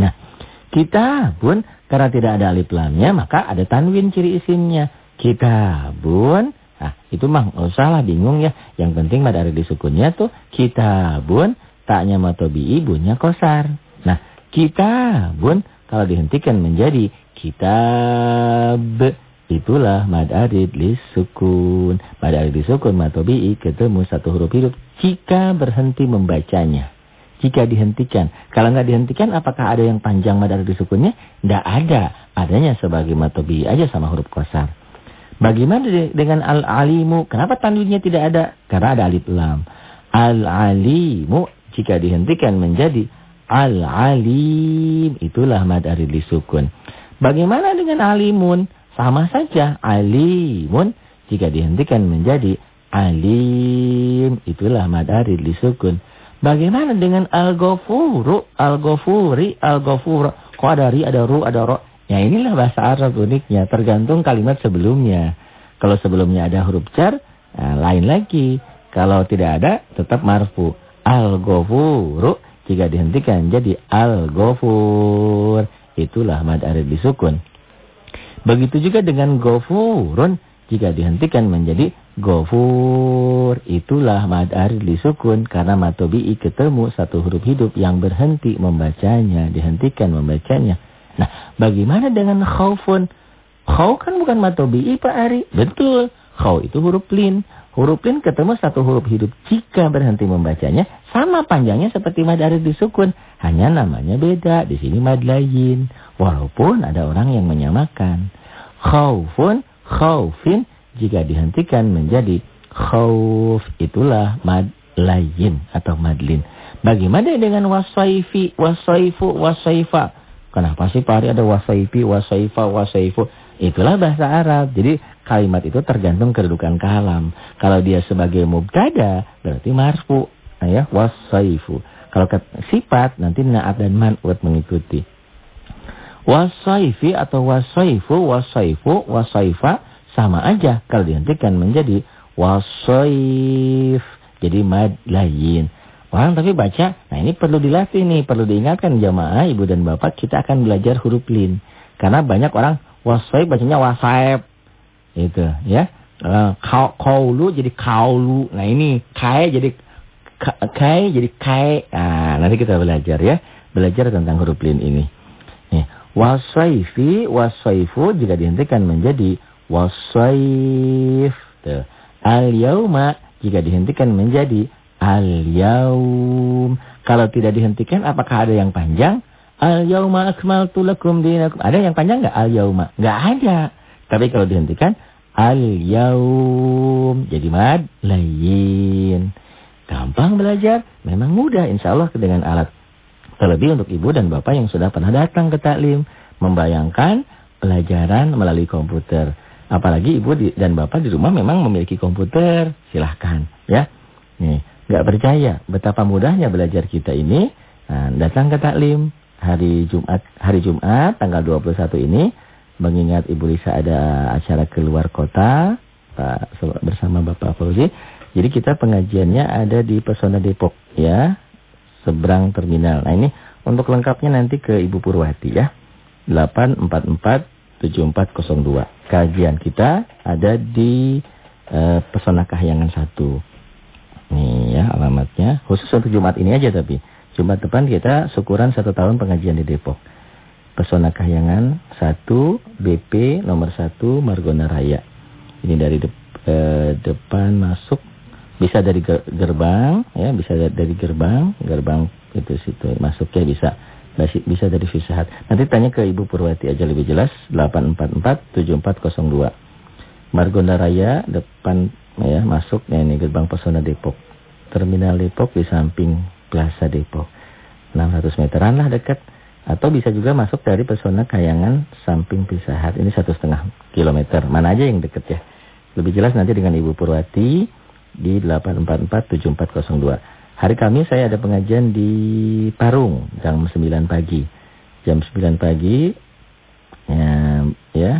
Speaker 1: Nah, kita pun karena tidak ada alif lamnya, maka ada tanwin ciri isimnya. Kita pun, nah itu mah nggak usah bingung ya. Yang penting pada ada disukunnya tuh kita pun, taknya matobi ibunya kosar. Nah, kita pun kalau dihentikan menjadi kitab Itulah mad arid sukun. Mad arid sukun matobi'i ketemu satu huruf hidup jika berhenti membacanya. Jika dihentikan. Kalau nggak dihentikan apakah ada yang panjang mad arid sukunnya? Tidak ada. Adanya sebagai matobi'i aja sama huruf kosar. Bagaimana dengan al-alimu? Kenapa tanwinnya tidak ada? Karena ada alif lam. Al-alimu jika dihentikan menjadi al-alim. Itulah mad arid sukun. Bagaimana dengan alimun? Sama saja alimun jika dihentikan menjadi alim. Itulah madari disukun. Bagaimana dengan al-ghafuru, al-ghafuri, al-ghafur? Kok ada ri, ada ru, ada ro? Ya inilah bahasa Arab uniknya, tergantung kalimat sebelumnya. Kalau sebelumnya ada huruf jar, nah, lain lagi. Kalau tidak ada, tetap marfu. Al-ghafuru jika dihentikan jadi al-ghafur. Itulah mad arid disukun. Begitu juga dengan gofurun. Jika dihentikan menjadi gofur. Itulah mad aril disukun. Karena matobi'i ketemu satu huruf hidup yang berhenti membacanya. Dihentikan membacanya. Nah bagaimana dengan khaufun? Khau kan bukan matobi'i Pak Ari. Betul. Khau itu huruf lin. Huruf lin ketemu satu huruf hidup jika berhenti membacanya. Sama panjangnya seperti mad aril disukun. Hanya namanya beda. Di sini mad lain. Walaupun ada orang yang menyamakan. Khaufun, khaufin jika dihentikan menjadi khauf. Itulah mad lain atau madlin. Bagaimana dengan wasaifi, wasaifu, wasaifa? Kenapa sih Pak Hari ada wasaifi, wasaifa, wasaifu? Itulah bahasa Arab. Jadi kalimat itu tergantung kedudukan kalam. Kalau dia sebagai mubtada berarti marfu. Nah, ya, wasaifu. Kalau sifat nanti naat dan man'ut mengikuti. Wasaifi atau wasaifu, wasaifu, wasaifa sama aja kalau dihentikan menjadi wasaif. Jadi mad lain. Orang tapi baca, nah ini perlu dilatih nih, perlu diingatkan jamaah ibu dan bapak kita akan belajar huruf lin. Karena banyak orang wasaif bacanya wasaib. Itu ya. Uh, kaulu jadi kaulu. Nah ini kai jadi kai jadi kai. Nah, nanti kita belajar ya. Belajar tentang huruf lin ini. Nih, wasaifi, wasaifu jika dihentikan menjadi wasaif. Al-yauma jika dihentikan menjadi al-yaum. Kalau tidak dihentikan apakah ada yang panjang? Al-yauma akmaltu lakum dinakum. Ada yang panjang enggak al-yauma? Enggak ada. Tapi kalau dihentikan al-yaum jadi mad lain. Gampang belajar, memang mudah insya Allah dengan alat. Terlebih untuk ibu dan bapak yang sudah pernah datang ke taklim, membayangkan pelajaran melalui komputer. Apalagi ibu dan bapak di rumah memang memiliki komputer, silahkan ya. Nih, nggak percaya betapa mudahnya belajar kita ini. Nah, datang ke taklim hari Jumat hari Jumat tanggal 21 ini mengingat Ibu Lisa ada acara keluar kota Pak bersama Bapak Fauzi. Jadi kita pengajiannya ada di Pesona Depok ya, seberang terminal. Nah ini untuk lengkapnya nanti ke Ibu Purwati ya. 844 7402. Kajian kita ada di uh, Pesona Kahyangan 1. Nih ya alamatnya. Khusus untuk Jumat ini aja tapi. Jumat depan kita syukuran satu tahun pengajian di Depok. Pesona Kahyangan 1 BP nomor 1 Margona Raya. Ini dari de eh, depan masuk bisa dari gerbang ya, bisa dari gerbang, gerbang itu situ masuknya bisa bisa dari Fisahat. Nanti tanya ke Ibu Purwati aja lebih jelas 844 7402. Margonda Raya depan ya masuk ya ini gerbang pesona Depok. Terminal Depok di samping Plaza Depok. 600 meteran lah dekat. Atau bisa juga masuk dari pesona Kayangan samping Pisahat. Ini satu setengah kilometer. Mana aja yang dekat ya. Lebih jelas nanti dengan Ibu Purwati di 844 7402. Hari Kamis saya ada pengajian di Parung jam 9 pagi. Jam 9 pagi ya, ya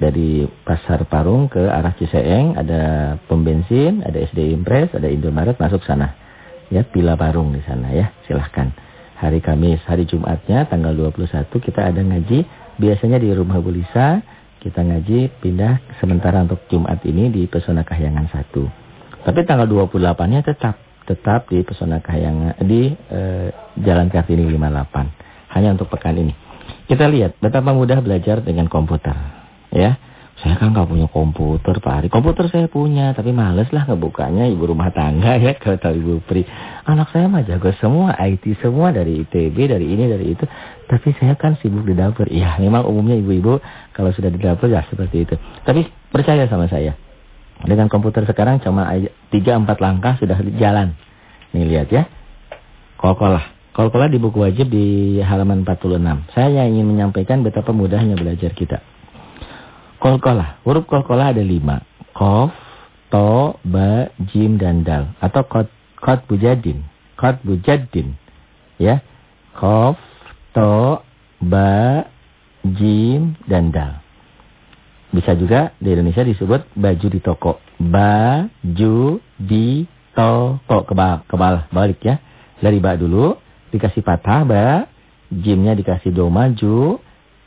Speaker 1: dari Pasar Parung ke arah Ciseeng ada pom bensin, ada SD Impres, ada Indomaret masuk sana. Ya, Pila Parung di sana ya. Silahkan. Hari Kamis, hari Jumatnya tanggal 21 kita ada ngaji biasanya di rumah Bulisa kita ngaji pindah sementara untuk Jumat ini di Pesona Kahyangan 1. Tapi tanggal 28-nya tetap tetap di Pesona Kahyangan di eh, Jalan Kartini 58. Hanya untuk pekan ini. Kita lihat betapa mudah belajar dengan komputer ya. Saya kan nggak punya komputer Pak Ari. Komputer saya punya, tapi males lah ngebukanya ibu rumah tangga ya kalau tahu Ibu Pri. Anak saya mah jago semua, IT semua dari ITB, dari ini, dari itu. Tapi saya kan sibuk di dapur. Iya, memang umumnya ibu-ibu kalau sudah di dapur ya seperti itu. Tapi percaya sama saya. Dengan komputer sekarang cuma 3-4 langkah sudah jalan. Nih lihat ya. Kol-kolah. Kol-kolah di buku wajib di halaman 46. Saya ingin menyampaikan betapa mudahnya belajar kita. Kolkolah. Huruf kolkolah ada lima. Kof, to, ba, jim, dan dal. Atau kot, kot bujadin. Kot bujadin. Ya. Kof, to, ba, jim, dan dal. Bisa juga di Indonesia disebut baju di toko. Baju di toko. Kebal, kebal, balik ya. Dari ba dulu. Dikasih patah ba. Jimnya dikasih do maju.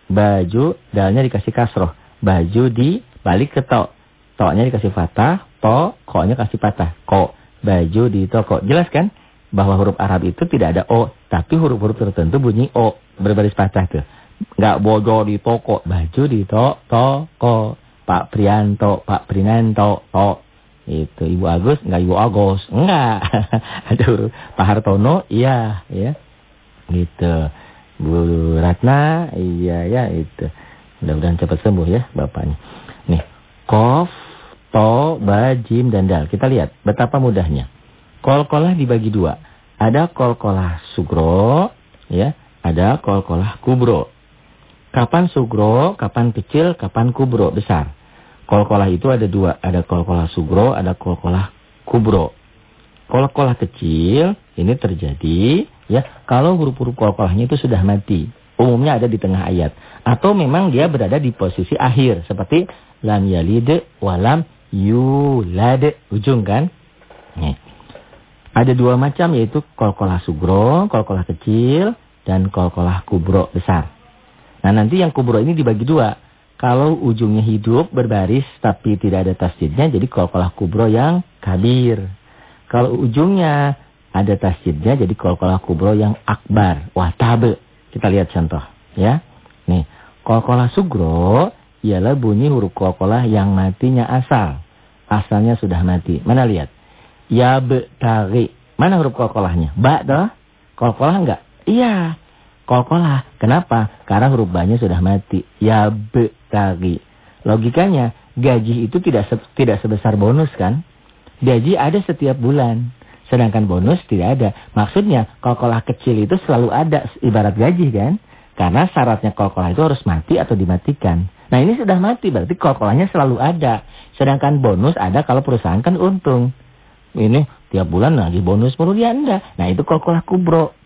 Speaker 1: Baju, dalnya dikasih kasroh baju di balik ke to. To-nya dikasih patah, to, ko-nya kasih patah. Ko, baju di toko. Jelas kan? Bahwa huruf Arab itu tidak ada O. Tapi huruf-huruf tertentu bunyi O. Berbaris patah tuh. Enggak bojo di toko. Baju di to, toko. Pak Prianto, Pak Prinanto, to. Itu Ibu Agus, enggak Ibu Agus. Enggak. Aduh, Pak Hartono, iya. ya Gitu. Bu Ratna, iya ya itu. Mudah-mudahan cepat sembuh ya bapaknya. Nih, kof, to, ba, jim, dan dal. Kita lihat betapa mudahnya. Kol-kolah dibagi dua. Ada kol-kolah sugro, ya, ada kol-kolah kubro. Kapan sugro, kapan kecil, kapan kubro, besar. Kolkolah itu ada dua. Ada kolkolah sugro, ada kolkolah kubro. Kolkolah kecil ini terjadi ya kalau huruf-huruf kolkolahnya itu sudah mati. Umumnya ada di tengah ayat. Atau memang dia berada di posisi akhir. Seperti lam yalid walam yulad. Ujung kan? Nih. Ada dua macam yaitu kolkolah sugro, kolkolah kecil, dan kolkolah kubro besar. Nah nanti yang kubro ini dibagi dua. Kalau ujungnya hidup berbaris tapi tidak ada tasjidnya jadi kolkolah kubro yang kabir. Kalau ujungnya ada tasjidnya jadi kolkolah kubro yang akbar, wah tabe. Kita lihat contoh ya. Nih, kolkolah sugro ialah bunyi huruf kolkolah yang matinya asal. Asalnya sudah mati. Mana lihat? Ya betari. Mana huruf kolkolahnya? Ba toh? Kolkolah enggak? Iya. Kolkolah. Kenapa? Karena huruf ba-nya sudah mati. Ya betari. Logikanya gaji itu tidak se tidak sebesar bonus kan? Gaji ada setiap bulan. Sedangkan bonus tidak ada. Maksudnya kolkolah kecil itu selalu ada ibarat gaji kan? Karena syaratnya kolkolah itu harus mati atau dimatikan. Nah ini sudah mati berarti kolkolahnya selalu ada. Sedangkan bonus ada kalau perusahaan kan untung. Ini tiap bulan lagi bonus perlu dia anda. Nah itu kolkolah kubro.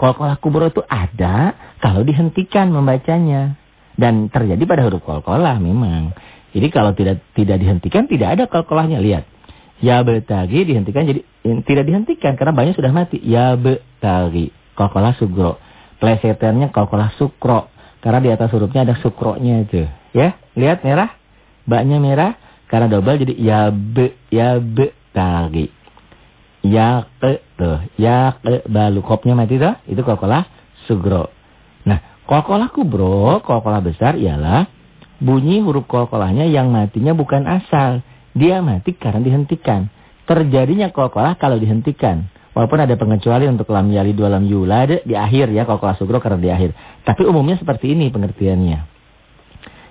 Speaker 1: Kolkolah kubro itu ada kalau dihentikan membacanya. Dan terjadi pada huruf kolkolah memang. Jadi kalau tidak tidak dihentikan tidak ada kolkolahnya. Lihat. Ya betagi dihentikan jadi tidak dihentikan karena banyak sudah mati. Ya betagi. Kolkolah sugro. Pleseternya kolkolah sukro. Karena di atas hurufnya ada sukronya itu. Ya, lihat merah. Baknya merah. Karena double jadi ya be, ya be tagi. Ya ke tuh, ya ke balu kopnya mati tuh, itu kokolah sugro. Nah, kokolah kubro, kokolah besar ialah bunyi huruf kokolahnya yang matinya bukan asal. Dia mati karena dihentikan. Terjadinya kokolah kalau dihentikan. Walaupun ada pengecuali untuk lam yali dua lam yulad di akhir ya kokolah sugro karena di akhir. Tapi umumnya seperti ini pengertiannya.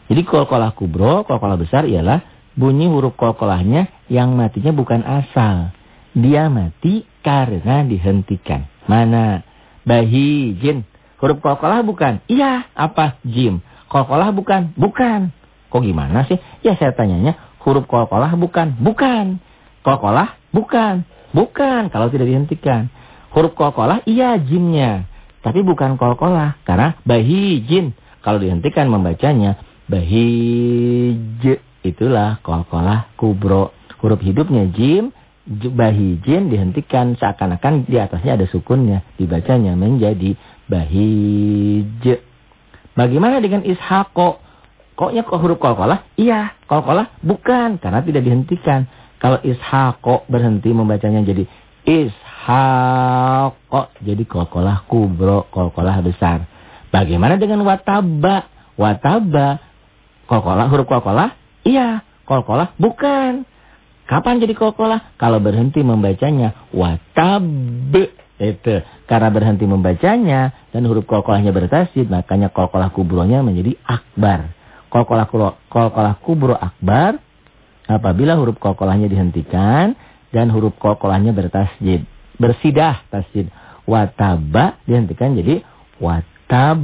Speaker 1: Jadi kokolah kubro, kokolah besar ialah bunyi huruf kolkolahnya yang matinya bukan asal. Dia mati karena dihentikan. Mana? Bahi, jin. Huruf kolkolah bukan? Iya. Apa? Jim. Kolkolah bukan? Bukan. Kok gimana sih? Ya saya tanyanya, huruf kolkolah bukan? Bukan. Kolkolah? Bukan. Bukan kalau tidak dihentikan. Huruf kolkolah? Iya jinnya. Tapi bukan kolkolah. Karena bahi, jin. Kalau dihentikan membacanya, bahi, jin Itulah kolkolah kubro. Huruf hidupnya jim, bahijin dihentikan seakan-akan di atasnya ada sukunnya. Dibacanya menjadi bahij. Bagaimana dengan ishako? Koknya kok huruf kolkolah? Iya, kolkolah bukan karena tidak dihentikan. Kalau ishako berhenti membacanya jadi ishako. Jadi kolkolah kubro, kolkolah besar. Bagaimana dengan wataba? Wataba, kolkolah, huruf kolkolah Iya, kolkolah bukan. Kapan jadi kolkolah? Kalau berhenti membacanya watab itu karena berhenti membacanya dan huruf kolkolahnya bertasjid makanya kolkolah kubronya menjadi akbar. Kolkolah kolkolah kubro akbar apabila huruf kolkolahnya dihentikan dan huruf kolkolahnya bertasjid. Bersidah tasjid. Wataba dihentikan jadi watab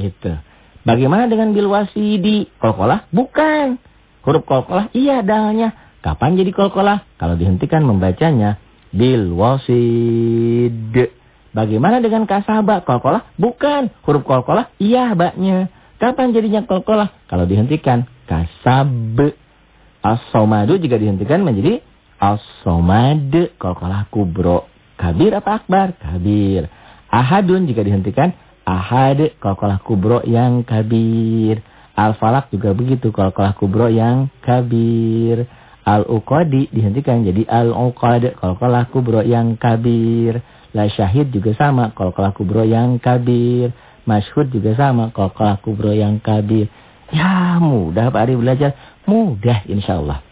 Speaker 1: itu. Bagaimana dengan bil wasidi? Kolkolah? Bukan. Huruf kolkolah? Iya dalnya. Kapan jadi kolkolah? Kalau dihentikan membacanya bil wasid. Bagaimana dengan kasabah? Kolkolah? Bukan. Huruf kolkolah? Iya baknya. Kapan jadinya kolkolah? Kalau dihentikan kasab. As-somadu jika dihentikan menjadi as-somad. Kolkolah kubro. Kabir apa akbar? Kabir. Ahadun jika dihentikan ahad kolkolah kubro yang kabir. Al-falak juga begitu kolkolah kubro yang kabir. Al-uqadi dihentikan jadi al-uqad kolkolah kubro yang kabir. La syahid juga sama kolkolah kubro yang kabir. Masyhud juga sama kolkolah kubro yang kabir. Ya mudah Pak Ari belajar. Mudah insya Allah.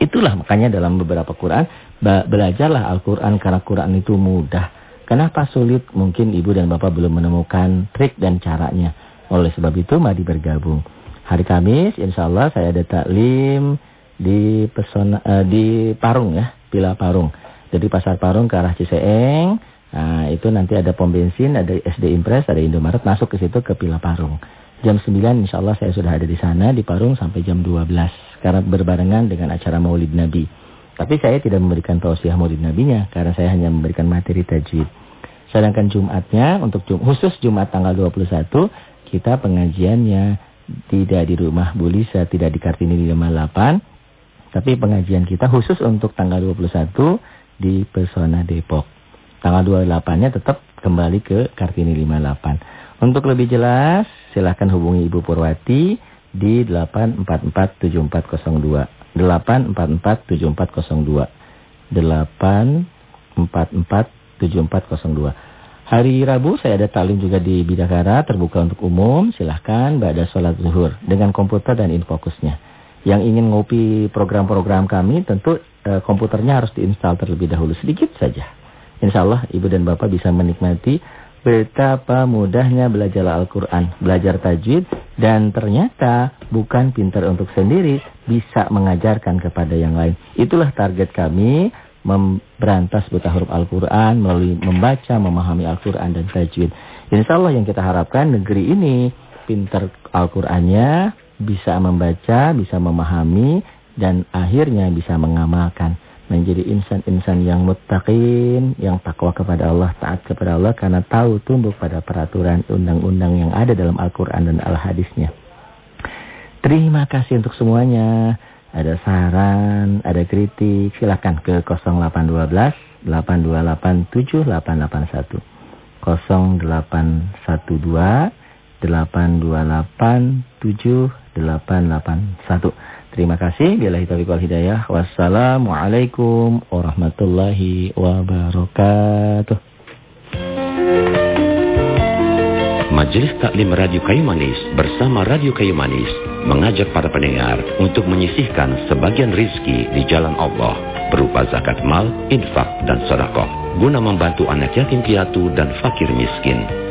Speaker 1: Itulah makanya dalam beberapa Quran belajarlah Al-Quran karena Quran itu mudah. Kenapa sulit? Mungkin ibu dan bapak belum menemukan trik dan caranya. Oleh sebab itu, mari bergabung. Hari Kamis, insya Allah saya ada taklim di pesona, uh, di Parung ya, Pila Parung. Jadi pasar Parung ke arah Ciseeng. Nah, itu nanti ada pom bensin, ada SD Impres, ada Indomaret masuk ke situ ke Pila Parung. Jam 9 insya Allah saya sudah ada di sana di Parung sampai jam 12. Karena berbarengan dengan acara maulid Nabi. Tapi saya tidak memberikan tausiah maulid Nabinya. Karena saya hanya memberikan materi tajwid. Sedangkan Jumatnya, untuk Jum khusus Jumat tanggal 21, kita pengajiannya tidak di rumah Bulisa, tidak di Kartini 58. Tapi pengajian kita khusus untuk tanggal 21 di Pesona Depok. Tanggal 28-nya tetap kembali ke Kartini 58. Untuk lebih jelas, silahkan hubungi Ibu Purwati di 8447402. 8447402. 8447402. Hari Rabu saya ada talim juga di Bidakara, terbuka untuk umum. Silahkan pada sholat zuhur dengan komputer dan infokusnya. Yang ingin ngopi program-program kami, tentu e, komputernya harus diinstal terlebih dahulu. Sedikit saja. Insya Allah Ibu dan Bapak bisa menikmati betapa mudahnya belajar Al-Quran. Belajar tajwid. Dan ternyata bukan pintar untuk sendiri, bisa mengajarkan kepada yang lain. Itulah target kami memberantas buta huruf Al-Quran melalui membaca, memahami Al-Quran dan tajwid. Insya Allah yang kita harapkan negeri ini pintar Al-Qurannya, bisa membaca, bisa memahami, dan akhirnya bisa mengamalkan. Menjadi insan-insan yang muttaqin, yang takwa kepada Allah, taat kepada Allah, karena tahu tunduk pada peraturan undang-undang yang ada dalam Al-Quran dan Al-Hadisnya. Terima kasih untuk semuanya ada saran, ada kritik, silakan ke 0812 8287 881. 0812 828 7881. Terima kasih. Billahi taufiq wal hidayah. Wassalamualaikum warahmatullahi wabarakatuh.
Speaker 2: Majelis Taklim Radio Kayu Manis bersama Radio Kayu Manis mengajak para pendengar untuk menyisihkan sebagian rizki di jalan Allah berupa zakat mal, infak, dan sedekah guna membantu anak yatim piatu dan fakir miskin.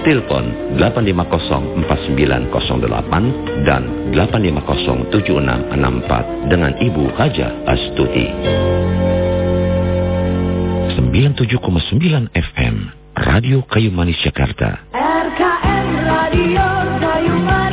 Speaker 2: Telepon 8504908 dan 8507664 dengan Ibu Haja Astuti. 97,9 FM, Radio Kayu Manis Jakarta. RKM Radio Kayu Manis.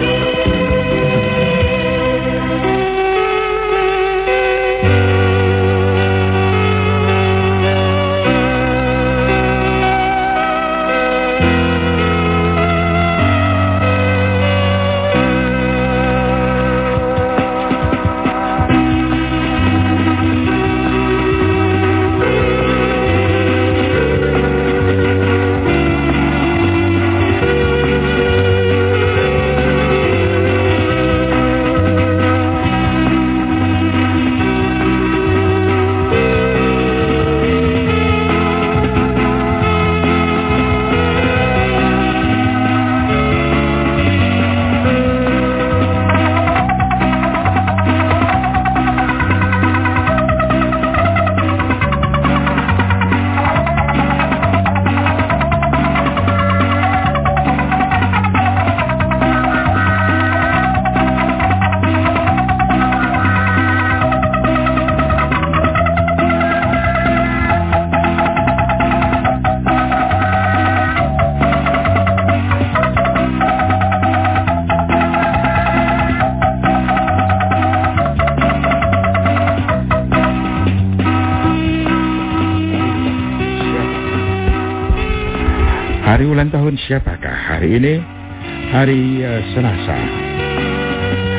Speaker 3: Hari ini? Hari uh, Selasa.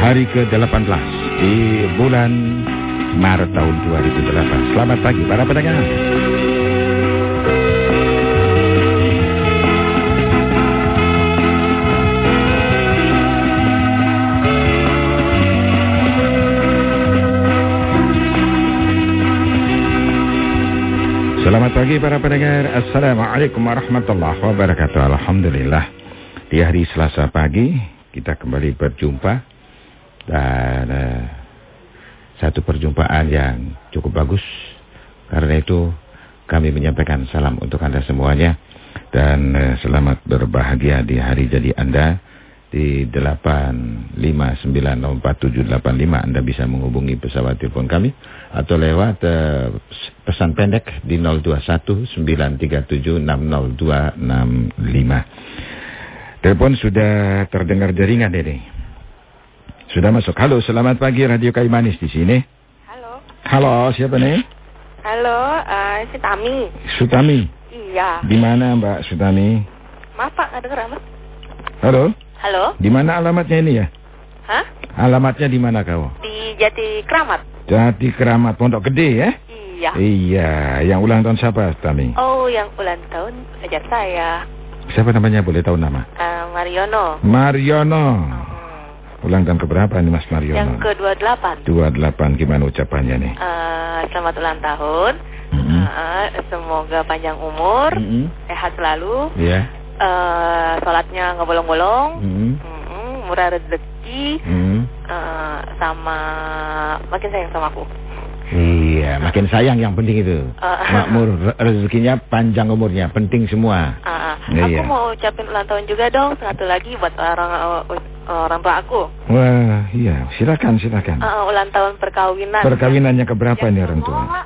Speaker 3: Hari ke-18 di bulan Maret tahun 2008. Selamat pagi para pendengar. Selamat pagi para pendengar. Assalamualaikum warahmatullahi wabarakatuh. Alhamdulillah. Di hari Selasa pagi kita kembali berjumpa dan uh, satu perjumpaan yang cukup bagus. Karena itu kami menyampaikan salam untuk Anda semuanya dan uh, selamat berbahagia di hari jadi Anda di 8590475 Anda bisa menghubungi pesawat telepon kami atau lewat uh, pesan pendek di 0219376065. Telepon sudah terdengar jaringan ini. Sudah masuk. Halo, selamat pagi Radio Kayu Manis di sini.
Speaker 4: Halo.
Speaker 3: Halo, siapa nih?
Speaker 4: Halo, uh, si Tami.
Speaker 3: Sutami.
Speaker 4: Iya.
Speaker 3: Di mana Mbak Sutami?
Speaker 4: Maaf Pak, nggak denger apa?
Speaker 3: Halo?
Speaker 4: Halo?
Speaker 3: Di mana alamatnya ini ya?
Speaker 4: Hah?
Speaker 3: Alamatnya di mana kau?
Speaker 4: Di Jati Kramat.
Speaker 3: Jati Keramat Pondok Gede ya?
Speaker 4: Iya.
Speaker 3: Iya, yang ulang tahun siapa, Tami?
Speaker 4: Oh, yang ulang tahun ajar saya.
Speaker 3: Siapa namanya? Boleh tahu nama?
Speaker 4: Uh, Mariono.
Speaker 3: Mariono.
Speaker 4: Hmm.
Speaker 3: Ulang tahun keberapa nih Mas
Speaker 4: Yang
Speaker 3: Mariono?
Speaker 4: ke-28.
Speaker 3: 28 gimana ucapannya nih?
Speaker 4: Uh, selamat ulang tahun.
Speaker 3: Mm-mm.
Speaker 4: Uh, semoga panjang umur,
Speaker 3: Mm-mm.
Speaker 4: sehat selalu.
Speaker 3: Iya.
Speaker 4: Uh, sholatnya nggak bolong-bolong.
Speaker 3: Mm-mm.
Speaker 4: Mm-mm, murah rezeki.
Speaker 3: Mm.
Speaker 4: Uh, sama makin sayang sama aku.
Speaker 3: Iya, makin sayang yang penting itu.
Speaker 4: Uh,
Speaker 3: Makmur re- rezekinya panjang umurnya, penting semua.
Speaker 4: Ah, ah.
Speaker 3: Iya.
Speaker 4: Aku mau ucapin ulang tahun juga dong satu lagi buat orang uh, orang tua aku.
Speaker 3: Wah, iya, silakan silakan.
Speaker 4: Ah, ulang tahun perkawinan.
Speaker 3: Perkawinannya keberapa nih orang tua?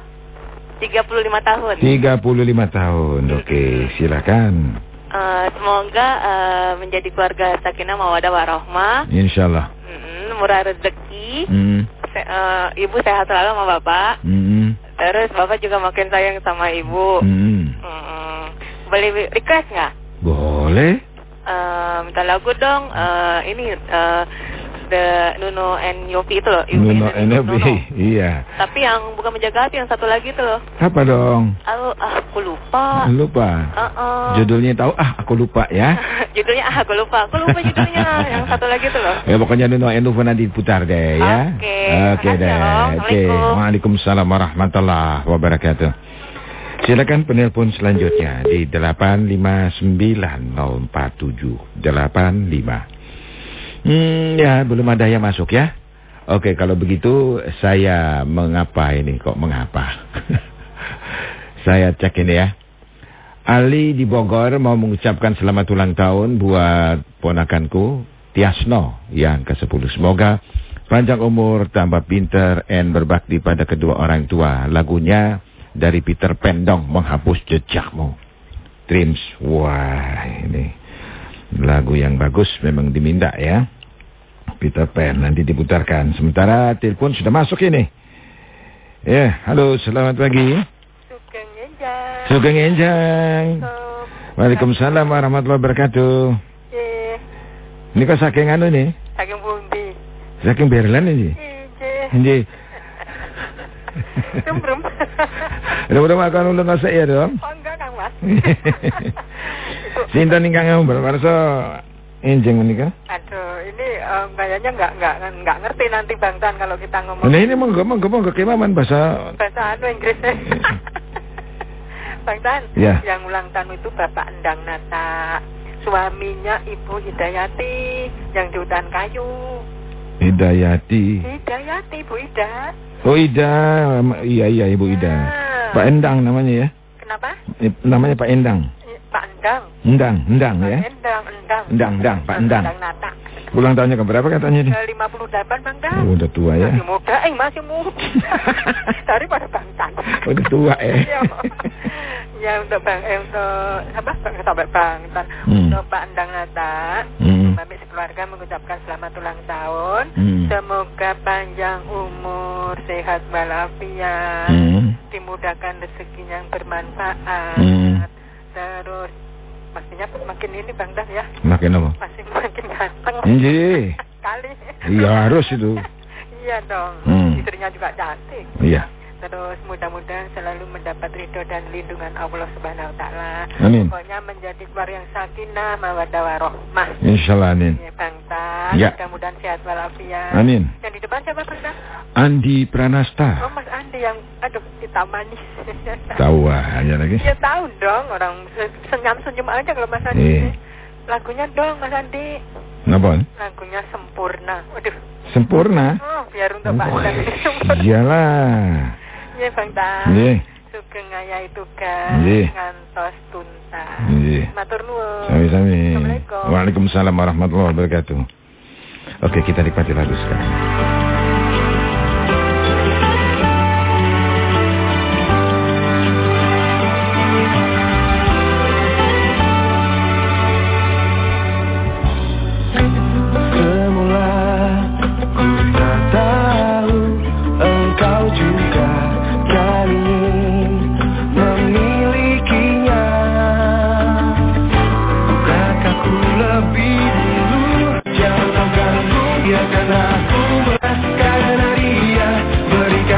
Speaker 4: 35 tahun.
Speaker 3: 35 tahun. Oke, silakan.
Speaker 4: Eh, semoga eh, menjadi keluarga sakinah mawadah warohmah,
Speaker 3: Insyaallah.
Speaker 4: Mm, murah rezeki,
Speaker 3: Hmm.
Speaker 4: se- eh, ibu sehat selalu sama bapak,
Speaker 3: Hmm.
Speaker 4: terus bapak juga makin sayang sama ibu.
Speaker 3: Hmm.
Speaker 4: Mm, boleh request nggak?
Speaker 3: Boleh.
Speaker 4: Eh, minta lagu dong. Eh, ini eh, The Nuno and Yopi itu loh.
Speaker 3: Nuno
Speaker 4: and. Nuno.
Speaker 3: Iya.
Speaker 4: Tapi yang bukan menjaga hati yang satu lagi itu loh.
Speaker 3: Apa dong?
Speaker 4: Aku, ah, aku lupa.
Speaker 3: Lupa.
Speaker 4: Uh-uh.
Speaker 3: Judulnya tahu? Ah, aku lupa ya.
Speaker 4: judulnya ah, aku lupa. Aku lupa judulnya. yang satu lagi itu loh.
Speaker 3: Ya pokoknya Nuno Enu nanti diputar deh ya.
Speaker 4: Oke.
Speaker 3: Oke
Speaker 4: Makasih
Speaker 3: deh. Oke.
Speaker 4: Assalamualaikum.
Speaker 3: Waalaikumsalam warahmatullahi wabarakatuh. Silakan penelpon selanjutnya di 859047 85. Hmm, ya belum ada yang masuk ya. Oke, kalau begitu saya mengapa ini kok mengapa? saya cek ini ya. Ali di Bogor mau mengucapkan selamat ulang tahun buat ponakanku Tiasno yang ke-10. Semoga panjang umur, tambah pinter, and berbakti pada kedua orang tua. Lagunya dari Peter Pendong, Menghapus Jejakmu. Dreams. Wah, ini lagu yang bagus memang diminta ya. Peter Pan nanti diputarkan. Sementara telepon sudah masuk ini. Ya, halo, selamat pagi.
Speaker 4: Sugeng Enjang.
Speaker 3: Sugeng Enjang. Waalaikumsalam warahmatullahi wabarakatuh. Ini kok saking anu nih?
Speaker 4: saking bumbi.
Speaker 3: Saking berlan ini.
Speaker 4: Ije.
Speaker 3: Ini.
Speaker 4: Cembrem.
Speaker 3: Udah-udah makan ulang ngasih ya dong.
Speaker 4: Oh enggak Kang Mas.
Speaker 3: Sinten ingkang ngomong warso enjing menika?
Speaker 4: Aduh, ini em, kayaknya enggak enggak enggak ngerti nanti Bang Tan kalau kita ngomong
Speaker 3: Nah ini monggo monggo monggo kemaman bahasa
Speaker 4: bahasa anu Inggrisnya. Bang Tan,
Speaker 3: Ya.
Speaker 4: yang ulang tahun itu Bapak Endang Nata. Suaminya Ibu Hidayati yang di hutan kayu.
Speaker 3: Hidayati.
Speaker 4: Hidayati Ibu Ida.
Speaker 3: Oh Ida, iya iya Ibu Ida.
Speaker 4: Ah.
Speaker 3: Pak Endang namanya ya.
Speaker 4: Kenapa?
Speaker 3: Eh, Namanya Pak Endang.
Speaker 4: Pak Endang.
Speaker 3: Endang, Endang ya.
Speaker 4: Endang, Endang.
Speaker 3: Endang, Endang, Pak Endang.
Speaker 4: Endang Nata.
Speaker 3: Ulang tahunnya ke berapa katanya nih?
Speaker 4: Ke 58 Bang Dan.
Speaker 3: Oh, udah tua ya.
Speaker 4: Masih muda, eh masih muda. Daripada Bang Tan.
Speaker 3: Udah tua eh.
Speaker 4: Iya. ya untuk Bang, eh, untuk apa? Bang sampai Bang Tan.
Speaker 3: Hmm.
Speaker 4: Untuk Pak Endang Nata.
Speaker 3: Hmm.
Speaker 4: Kami sekeluarga mengucapkan selamat ulang tahun.
Speaker 3: Hmm.
Speaker 4: Semoga panjang umur, sehat walafiat,
Speaker 3: Hmm.
Speaker 4: dimudahkan rezeki yang bermanfaat.
Speaker 3: Hmm.
Speaker 4: Terus pastinya makin ini Bang Dan ya,
Speaker 3: Makin apa?
Speaker 4: masih makin ganteng.
Speaker 3: Iya.
Speaker 4: Kali.
Speaker 3: Iya harus itu.
Speaker 4: Iya dong.
Speaker 3: Hmm.
Speaker 4: Istrinya juga cantik.
Speaker 3: Iya.
Speaker 4: Terus mudah-mudahan selalu mendapat ridho dan lindungan Allah Subhanahu wa taala.
Speaker 3: Amin.
Speaker 4: Pokoknya menjadi keluarga yang sakinah, mawaddah warahmah.
Speaker 3: Insyaallah amin.
Speaker 4: Ya, Bang Tan.
Speaker 3: Ya.
Speaker 4: Mudah-mudahan sehat walafiat.
Speaker 3: Amin.
Speaker 4: Yang di depan siapa Bang Tan?
Speaker 3: Andi
Speaker 4: Oh
Speaker 3: Pranasta.
Speaker 4: Mas Andi yang aduh kita manis.
Speaker 3: Tahu aja lagi.
Speaker 4: Ya tahu dong orang se- senyum-senyum aja kalau Mas Andi.
Speaker 3: Iya.
Speaker 4: lagunya dong Mas Andi.
Speaker 3: Napa?
Speaker 4: Lagunya sempurna. Waduh.
Speaker 3: Sempurna.
Speaker 4: Oh, biar untuk Pak.
Speaker 3: Iyalah.
Speaker 4: Iya Bang Ta.
Speaker 3: Nggih.
Speaker 4: Sugeng ngayahi tugas
Speaker 3: Nggih.
Speaker 4: ngantos tuntas.
Speaker 3: Nggih.
Speaker 4: Matur nuwun.
Speaker 3: Sami-sami.
Speaker 4: Assalamualaikum.
Speaker 3: Waalaikumsalam warahmatullahi wabarakatuh. Oke, kita nikmati lagu sekarang.